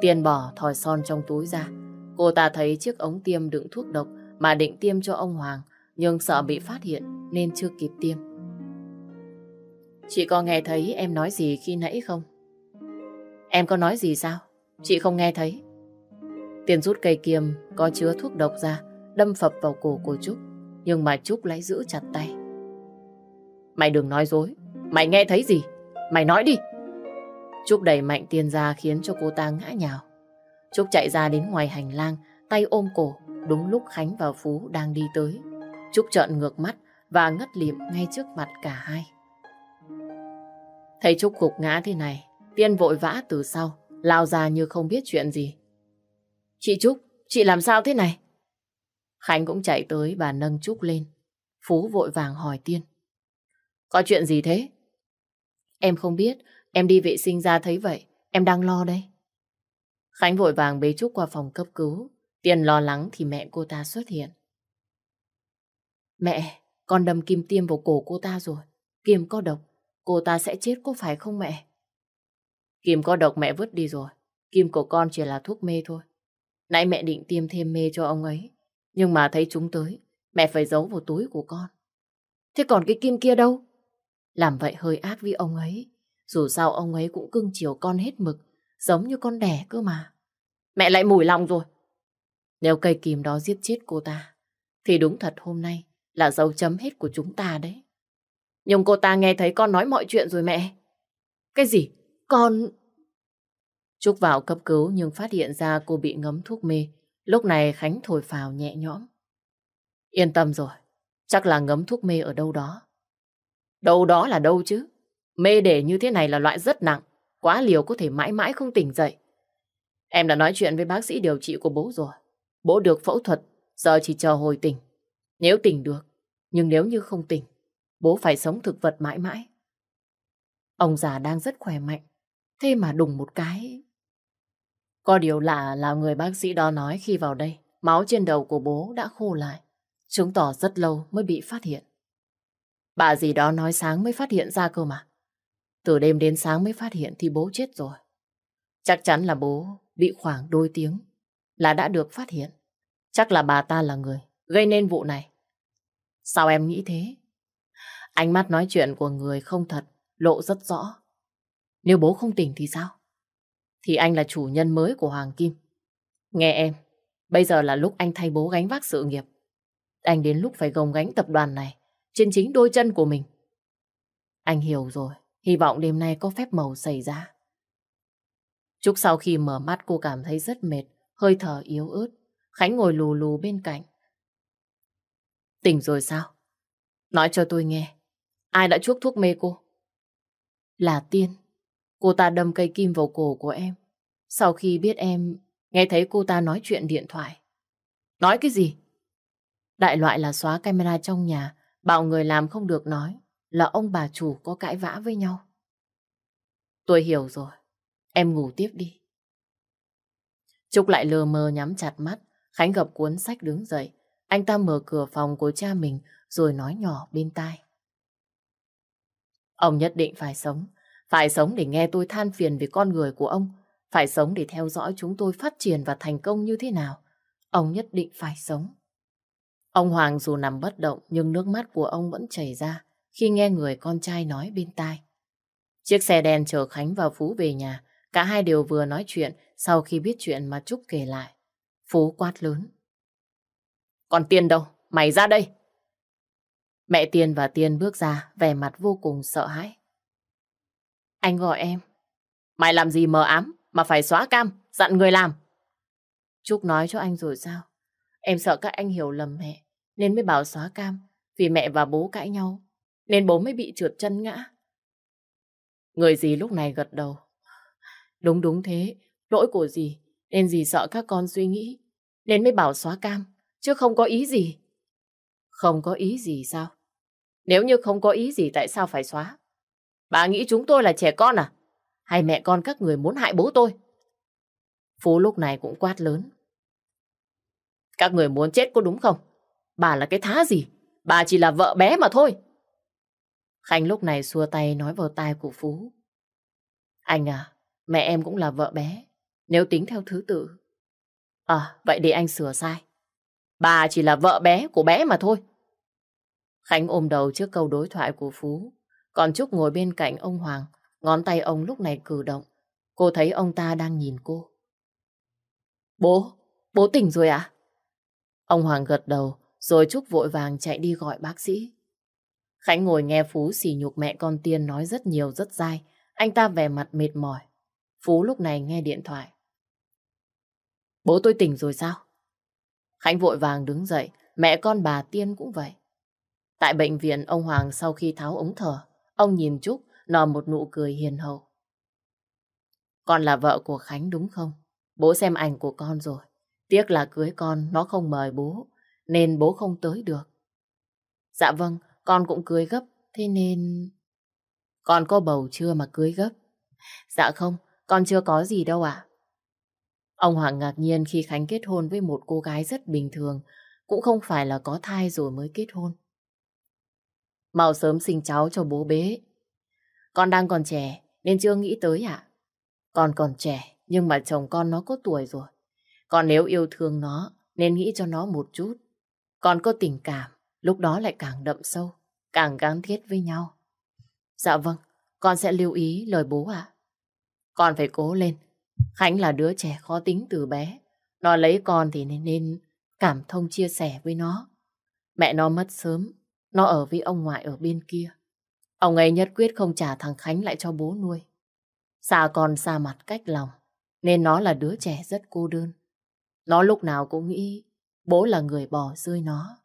Tiền bỏ thỏi son trong túi ra. Cô ta thấy chiếc ống tiêm đựng thuốc độc mà định tiêm cho ông Hoàng, nhưng sợ bị phát hiện nên chưa kịp tiêm. Chị có nghe thấy em nói gì khi nãy không? Em có nói gì sao? Chị không nghe thấy. Tiền rút cây kiềm có chứa thuốc độc ra, đâm phập vào cổ của Trúc, nhưng mà Trúc lấy giữ chặt tay. Mày đừng nói dối, mày nghe thấy gì? Mày nói đi! Trúc đẩy mạnh tiền ra khiến cho cô ta ngã nhào. Trúc chạy ra đến ngoài hành lang, tay ôm cổ, đúng lúc Khánh và Phú đang đi tới. Trúc trợn ngược mắt và ngất liệm ngay trước mặt cả hai. Thấy Trúc gục ngã thế này, Tiên vội vã từ sau, lao ra như không biết chuyện gì. Chị Trúc, chị làm sao thế này? Khánh cũng chạy tới và nâng Trúc lên. Phú vội vàng hỏi Tiên. Có chuyện gì thế? Em không biết, em đi vệ sinh ra thấy vậy, em đang lo đây. Khánh vội vàng bế Trúc qua phòng cấp cứu. Tiền lo lắng thì mẹ cô ta xuất hiện. Mẹ, con đâm kim tiêm vào cổ cô ta rồi. Kim có độc, cô ta sẽ chết có phải không mẹ? Kim có độc mẹ vứt đi rồi. Kim của con chỉ là thuốc mê thôi. Nãy mẹ định tiêm thêm mê cho ông ấy. Nhưng mà thấy chúng tới, mẹ phải giấu vào túi của con. Thế còn cái kim kia đâu? Làm vậy hơi ác với ông ấy. Dù sao ông ấy cũng cưng chiều con hết mực, giống như con đẻ cơ mà. Mẹ lại mùi lòng rồi. Nếu cây kim đó giết chết cô ta, thì đúng thật hôm nay là dấu chấm hết của chúng ta đấy. Nhưng cô ta nghe thấy con nói mọi chuyện rồi mẹ. Cái gì? Con... Trúc vào cấp cứu nhưng phát hiện ra cô bị ngấm thuốc mê. Lúc này Khánh thổi phào nhẹ nhõm. Yên tâm rồi, chắc là ngấm thuốc mê ở đâu đó. Đâu đó là đâu chứ? Mê để như thế này là loại rất nặng, quá liều có thể mãi mãi không tỉnh dậy. Em đã nói chuyện với bác sĩ điều trị của bố rồi. Bố được phẫu thuật, giờ chỉ chờ hồi tỉnh. Nếu tỉnh được, nhưng nếu như không tỉnh, bố phải sống thực vật mãi mãi. Ông già đang rất khỏe mạnh, thế mà đùng một cái. Có điều lạ là người bác sĩ đó nói khi vào đây, máu trên đầu của bố đã khô lại. Chứng tỏ rất lâu mới bị phát hiện. Bà gì đó nói sáng mới phát hiện ra cơ mà. Từ đêm đến sáng mới phát hiện thì bố chết rồi. Chắc chắn là bố bị khoảng đôi tiếng là đã được phát hiện. Chắc là bà ta là người gây nên vụ này. Sao em nghĩ thế? Ánh mắt nói chuyện của người không thật, lộ rất rõ. Nếu bố không tỉnh thì sao? Thì anh là chủ nhân mới của Hoàng Kim. Nghe em, bây giờ là lúc anh thay bố gánh vác sự nghiệp. Anh đến lúc phải gồng gánh tập đoàn này trên chính đôi chân của mình. Anh hiểu rồi, hy vọng đêm nay có phép màu xảy ra. Trúc sau khi mở mắt cô cảm thấy rất mệt, hơi thở yếu ớt. Khánh ngồi lù lù bên cạnh. Tỉnh rồi sao? Nói cho tôi nghe, ai đã chuốc thuốc mê cô? Là Tiên. Cô ta đâm cây kim vào cổ của em. Sau khi biết em, nghe thấy cô ta nói chuyện điện thoại. Nói cái gì? Đại loại là xóa camera trong nhà, bảo người làm không được nói, là ông bà chủ có cãi vã với nhau. Tôi hiểu rồi, em ngủ tiếp đi. Trúc lại lờ mờ nhắm chặt mắt, Khánh gập cuốn sách đứng dậy. Anh ta mở cửa phòng của cha mình rồi nói nhỏ bên tai. Ông nhất định phải sống. Phải sống để nghe tôi than phiền về con người của ông. Phải sống để theo dõi chúng tôi phát triển và thành công như thế nào. Ông nhất định phải sống. Ông Hoàng dù nằm bất động nhưng nước mắt của ông vẫn chảy ra khi nghe người con trai nói bên tai. Chiếc xe đen chở Khánh và Phú về nhà. Cả hai đều vừa nói chuyện sau khi biết chuyện mà Trúc kể lại. Phú quát lớn. Còn Tiên đâu? Mày ra đây! Mẹ Tiên và Tiên bước ra, vẻ mặt vô cùng sợ hãi. Anh gọi em. Mày làm gì mờ ám mà phải xóa cam, dặn người làm. Trúc nói cho anh rồi sao? Em sợ các anh hiểu lầm mẹ, nên mới bảo xóa cam, vì mẹ và bố cãi nhau, nên bố mới bị trượt chân ngã. Người gì lúc này gật đầu. Đúng đúng thế, lỗi của gì, nên gì sợ các con suy nghĩ, nên mới bảo xóa cam, chứ không có ý gì. Không có ý gì sao? Nếu như không có ý gì tại sao phải xóa? Bà nghĩ chúng tôi là trẻ con à? Hay mẹ con các người muốn hại bố tôi? Phú lúc này cũng quát lớn. Các người muốn chết có đúng không? Bà là cái thá gì? Bà chỉ là vợ bé mà thôi. Khánh lúc này xua tay nói vào tai của Phú. Anh à, mẹ em cũng là vợ bé. Nếu tính theo thứ tự. À, vậy để anh sửa sai. Bà chỉ là vợ bé của bé mà thôi. Khánh ôm đầu trước câu đối thoại của Phú. Còn Trúc ngồi bên cạnh ông Hoàng. Ngón tay ông lúc này cử động. Cô thấy ông ta đang nhìn cô. Bố, bố tỉnh rồi à? Ông Hoàng gật đầu, rồi Trúc vội vàng chạy đi gọi bác sĩ. Khánh ngồi nghe Phú xỉ nhục mẹ con Tiên nói rất nhiều rất dai. Anh ta vẻ mặt mệt mỏi. Phú lúc này nghe điện thoại. Bố tôi tỉnh rồi sao? Khánh vội vàng đứng dậy, mẹ con bà Tiên cũng vậy. Tại bệnh viện, ông Hoàng sau khi tháo ống thở, ông nhìn Trúc, nở một nụ cười hiền hậu. Con là vợ của Khánh đúng không? Bố xem ảnh của con rồi. Tiếc là cưới con, nó không mời bố, nên bố không tới được. Dạ vâng, con cũng cưới gấp, thế nên... Con có bầu chưa mà cưới gấp? Dạ không, con chưa có gì đâu ạ. Ông Hoàng ngạc nhiên khi Khánh kết hôn với một cô gái rất bình thường, cũng không phải là có thai rồi mới kết hôn. Mau sớm sinh cháu cho bố bế. Con đang còn trẻ nên chưa nghĩ tới ạ. Con còn trẻ nhưng mà chồng con nó có tuổi rồi. Còn nếu yêu thương nó nên nghĩ cho nó một chút. con có tình cảm lúc đó lại càng đậm sâu, càng gắn thiết với nhau. Dạ vâng, con sẽ lưu ý lời bố ạ. Con phải cố lên. Khánh là đứa trẻ khó tính từ bé. Nó lấy con thì nên, nên cảm thông chia sẻ với nó. Mẹ nó mất sớm, nó ở với ông ngoại ở bên kia. Ông ấy nhất quyết không trả thằng Khánh lại cho bố nuôi. Xa con xa mặt cách lòng, nên nó là đứa trẻ rất cô đơn. Nó lúc nào cũng nghĩ bố là người bỏ rơi nó.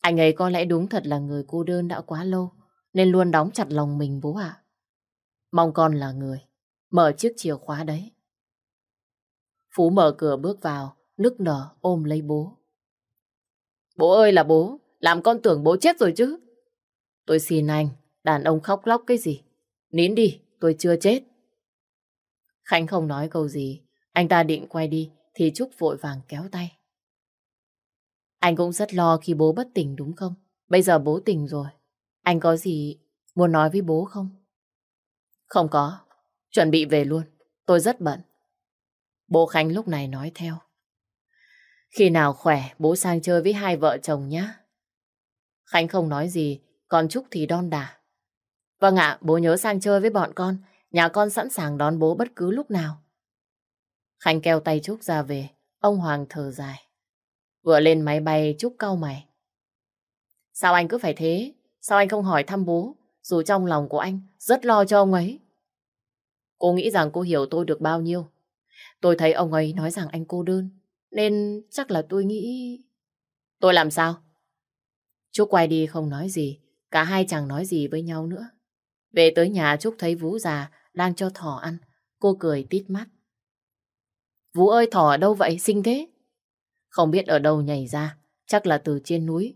Anh ấy có lẽ đúng thật là người cô đơn đã quá lâu, nên luôn đóng chặt lòng mình bố ạ. Mong con là người, mở chiếc chìa khóa đấy. Phú mở cửa bước vào, nức nở ôm lấy bố. Bố ơi là bố, làm con tưởng bố chết rồi chứ. Tôi xin anh, đàn ông khóc lóc cái gì? Nín đi, tôi chưa chết. Khánh không nói câu gì, anh ta định quay đi thì Trúc vội vàng kéo tay. Anh cũng rất lo khi bố bất tỉnh đúng không? Bây giờ bố tỉnh rồi. Anh có gì muốn nói với bố không? Không có. Chuẩn bị về luôn. Tôi rất bận. Bố Khánh lúc này nói theo. Khi nào khỏe, bố sang chơi với hai vợ chồng nhé. Khánh không nói gì, còn Trúc thì đon đả. Vâng ạ, bố nhớ sang chơi với bọn con. Nhà con sẵn sàng đón bố bất cứ lúc nào. Khánh kêu tay Trúc ra về. Ông Hoàng thở dài. Vừa lên máy bay Trúc cau mày. Sao anh cứ phải thế? Sao anh không hỏi thăm bố? Dù trong lòng của anh, rất lo cho ông ấy. Cô nghĩ rằng cô hiểu tôi được bao nhiêu. Tôi thấy ông ấy nói rằng anh cô đơn. Nên chắc là tôi nghĩ... Tôi làm sao? Trúc quay đi không nói gì. Cả hai chẳng nói gì với nhau nữa. Về tới nhà Trúc thấy Vũ già đang cho thỏ ăn. Cô cười tít mắt. Vũ ơi, thỏ ở đâu vậy xinh thế? Không biết ở đâu nhảy ra, chắc là từ trên núi.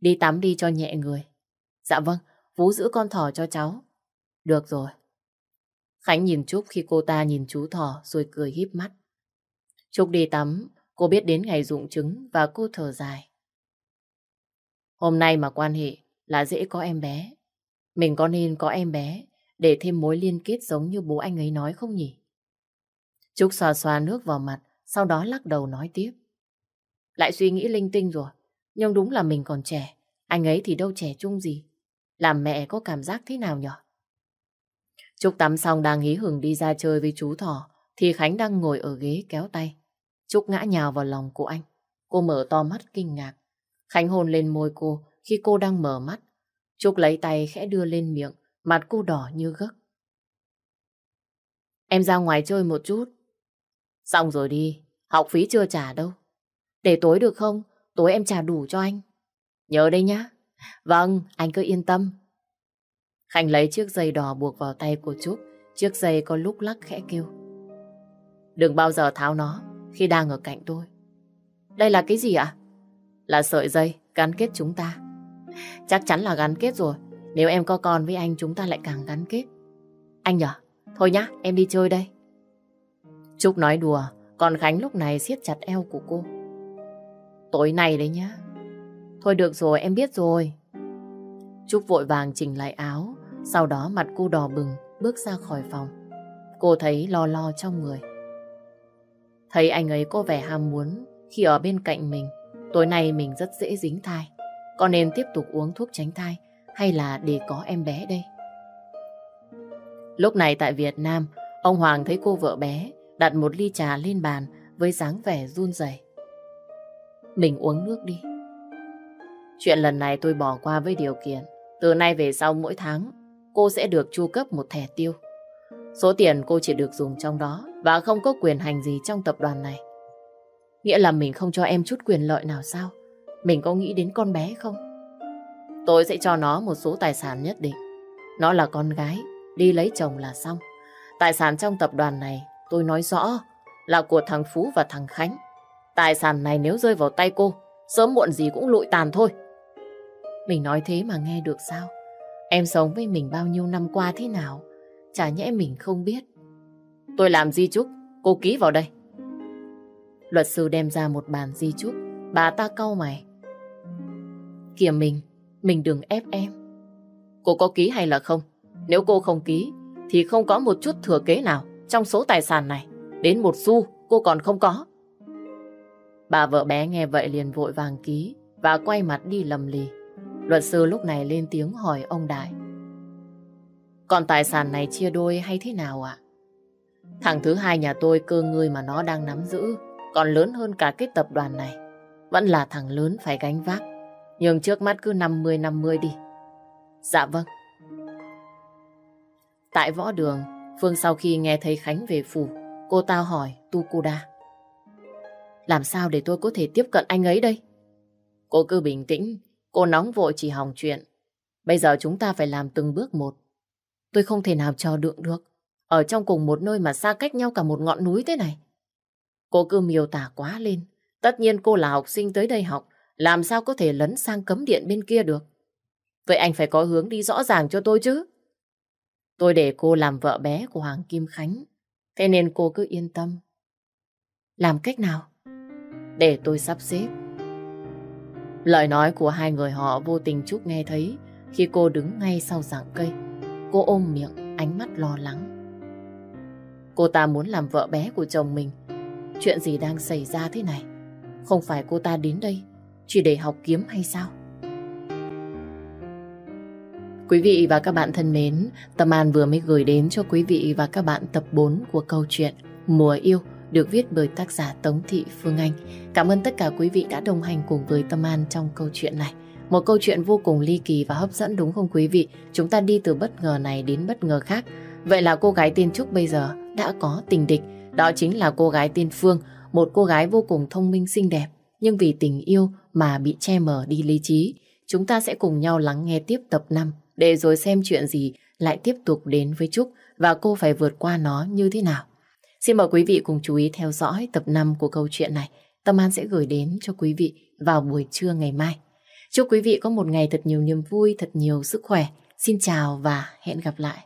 Đi tắm đi cho nhẹ người. Dạ vâng, Vũ giữ con thỏ cho cháu. Được rồi. Khánh nhìn Trúc khi cô ta nhìn chú thỏ rồi cười híp mắt. Trúc đi tắm, cô biết đến ngày dụng trứng và cô thở dài. Hôm nay mà quan hệ là dễ có em bé. Mình có nên có em bé để thêm mối liên kết giống như bố anh ấy nói không nhỉ? Trúc xoa xoa nước vào mặt, sau đó lắc đầu nói tiếp. Lại suy nghĩ linh tinh rồi, nhưng đúng là mình còn trẻ, anh ấy thì đâu trẻ trung gì. Làm mẹ có cảm giác thế nào nhở? Trúc tắm xong đang hí hửng đi ra chơi với chú thỏ, thì Khánh đang ngồi ở ghế kéo tay. Trúc ngã nhào vào lòng của anh. Cô mở to mắt kinh ngạc. Khánh hôn lên môi cô khi cô đang mở mắt. Trúc lấy tay khẽ đưa lên miệng, mặt cô đỏ như gấc. Em ra ngoài chơi một chút. Xong rồi đi, học phí chưa trả đâu. Để tối được không? Tối em trả đủ cho anh. Nhớ đây nhá. Vâng, anh cứ yên tâm. Khánh lấy chiếc dây đỏ buộc vào tay của Trúc. Chiếc dây có lúc lắc khẽ kêu. Đừng bao giờ tháo nó khi đang ở cạnh tôi. Đây là cái gì ạ? Là sợi dây gắn kết chúng ta. Chắc chắn là gắn kết rồi. Nếu em có con với anh chúng ta lại càng gắn kết. Anh nhở? Thôi nhá, em đi chơi đây. Trúc nói đùa, còn Khánh lúc này siết chặt eo của cô. Tối nay đấy nhá. Thôi được rồi, em biết rồi. Trúc vội vàng chỉnh lại áo, sau đó mặt cô đỏ bừng, bước ra khỏi phòng. Cô thấy lo lo trong người. Thấy anh ấy có vẻ ham muốn khi ở bên cạnh mình, tối nay mình rất dễ dính thai. Có nên tiếp tục uống thuốc tránh thai hay là để có em bé đây? Lúc này tại Việt Nam, ông Hoàng thấy cô vợ bé đặt một ly trà lên bàn với dáng vẻ run rẩy. Mình uống nước đi. Chuyện lần này tôi bỏ qua với điều kiện. Từ nay về sau mỗi tháng, cô sẽ được chu cấp một thẻ tiêu. Số tiền cô chỉ được dùng trong đó và không có quyền hành gì trong tập đoàn này. Nghĩa là mình không cho em chút quyền lợi nào sao? Mình có nghĩ đến con bé không? Tôi sẽ cho nó một số tài sản nhất định. Nó là con gái, đi lấy chồng là xong. Tài sản trong tập đoàn này tôi nói rõ là của thằng Phú và thằng Khánh. Tài sản này nếu rơi vào tay cô, sớm muộn gì cũng lụi tàn thôi. Mình nói thế mà nghe được sao? Em sống với mình bao nhiêu năm qua thế nào? Chả nhẽ mình không biết. Tôi làm di chúc, cô ký vào đây. Luật sư đem ra một bản di chúc, bà ta cau mày. Kìa mình, mình đừng ép em. Cô có ký hay là không? Nếu cô không ký, thì không có một chút thừa kế nào trong số tài sản này. Đến một xu, cô còn không có. Bà vợ bé nghe vậy liền vội vàng ký và quay mặt đi lầm lì. Luật sư lúc này lên tiếng hỏi ông Đại. Còn tài sản này chia đôi hay thế nào ạ? Thằng thứ hai nhà tôi cơ người mà nó đang nắm giữ còn lớn hơn cả cái tập đoàn này. Vẫn là thằng lớn phải gánh vác. Nhưng trước mắt cứ 50-50 đi. Dạ vâng. Tại võ đường, Phương sau khi nghe thấy Khánh về phủ, cô ta hỏi Tukuda. Làm sao để tôi có thể tiếp cận anh ấy đây? Cô cứ bình tĩnh, cô nóng vội chỉ hỏng chuyện. Bây giờ chúng ta phải làm từng bước một. Tôi không thể nào chờ đựng được. Ở trong cùng một nơi mà xa cách nhau cả một ngọn núi thế này. Cô cứ miêu tả quá lên. Tất nhiên cô là học sinh tới đây học. Làm sao có thể lấn sang cấm điện bên kia được? Vậy anh phải có hướng đi rõ ràng cho tôi chứ. Tôi để cô làm vợ bé của Hoàng Kim Khánh. Thế nên cô cứ yên tâm. Làm cách nào? Để tôi sắp xếp. Lời nói của hai người họ vô tình Trúc nghe thấy khi cô đứng ngay sau giảng cây. Cô ôm miệng, ánh mắt lo lắng. Cô ta muốn làm vợ bé của chồng mình. Chuyện gì đang xảy ra thế này? Không phải cô ta đến đây chỉ để học kiếm hay sao? Quý vị và các bạn thân mến, Tâm An vừa mới gửi đến cho quý vị và các bạn tập 4 của câu chuyện Mùa Yêu được viết bởi tác giả Tống Thị Phương Anh. Cảm ơn tất cả quý vị đã đồng hành cùng với Tâm An trong câu chuyện này. Một câu chuyện vô cùng ly kỳ và hấp dẫn đúng không quý vị? Chúng ta đi từ bất ngờ này đến bất ngờ khác. Vậy là cô gái tên Trúc bây giờ đã có tình địch. Đó chính là cô gái tên Phương, một cô gái vô cùng thông minh xinh đẹp. Nhưng vì tình yêu mà bị che mờ đi lý trí. Chúng ta sẽ cùng nhau lắng nghe tiếp tập 5 để rồi xem chuyện gì lại tiếp tục đến với Trúc và cô phải vượt qua nó như thế nào. Xin mời quý vị cùng chú ý theo dõi tập 5 của câu chuyện này. Tâm An sẽ gửi đến cho quý vị vào buổi trưa ngày mai. Chúc quý vị có một ngày thật nhiều niềm vui, thật nhiều sức khỏe. Xin chào và hẹn gặp lại.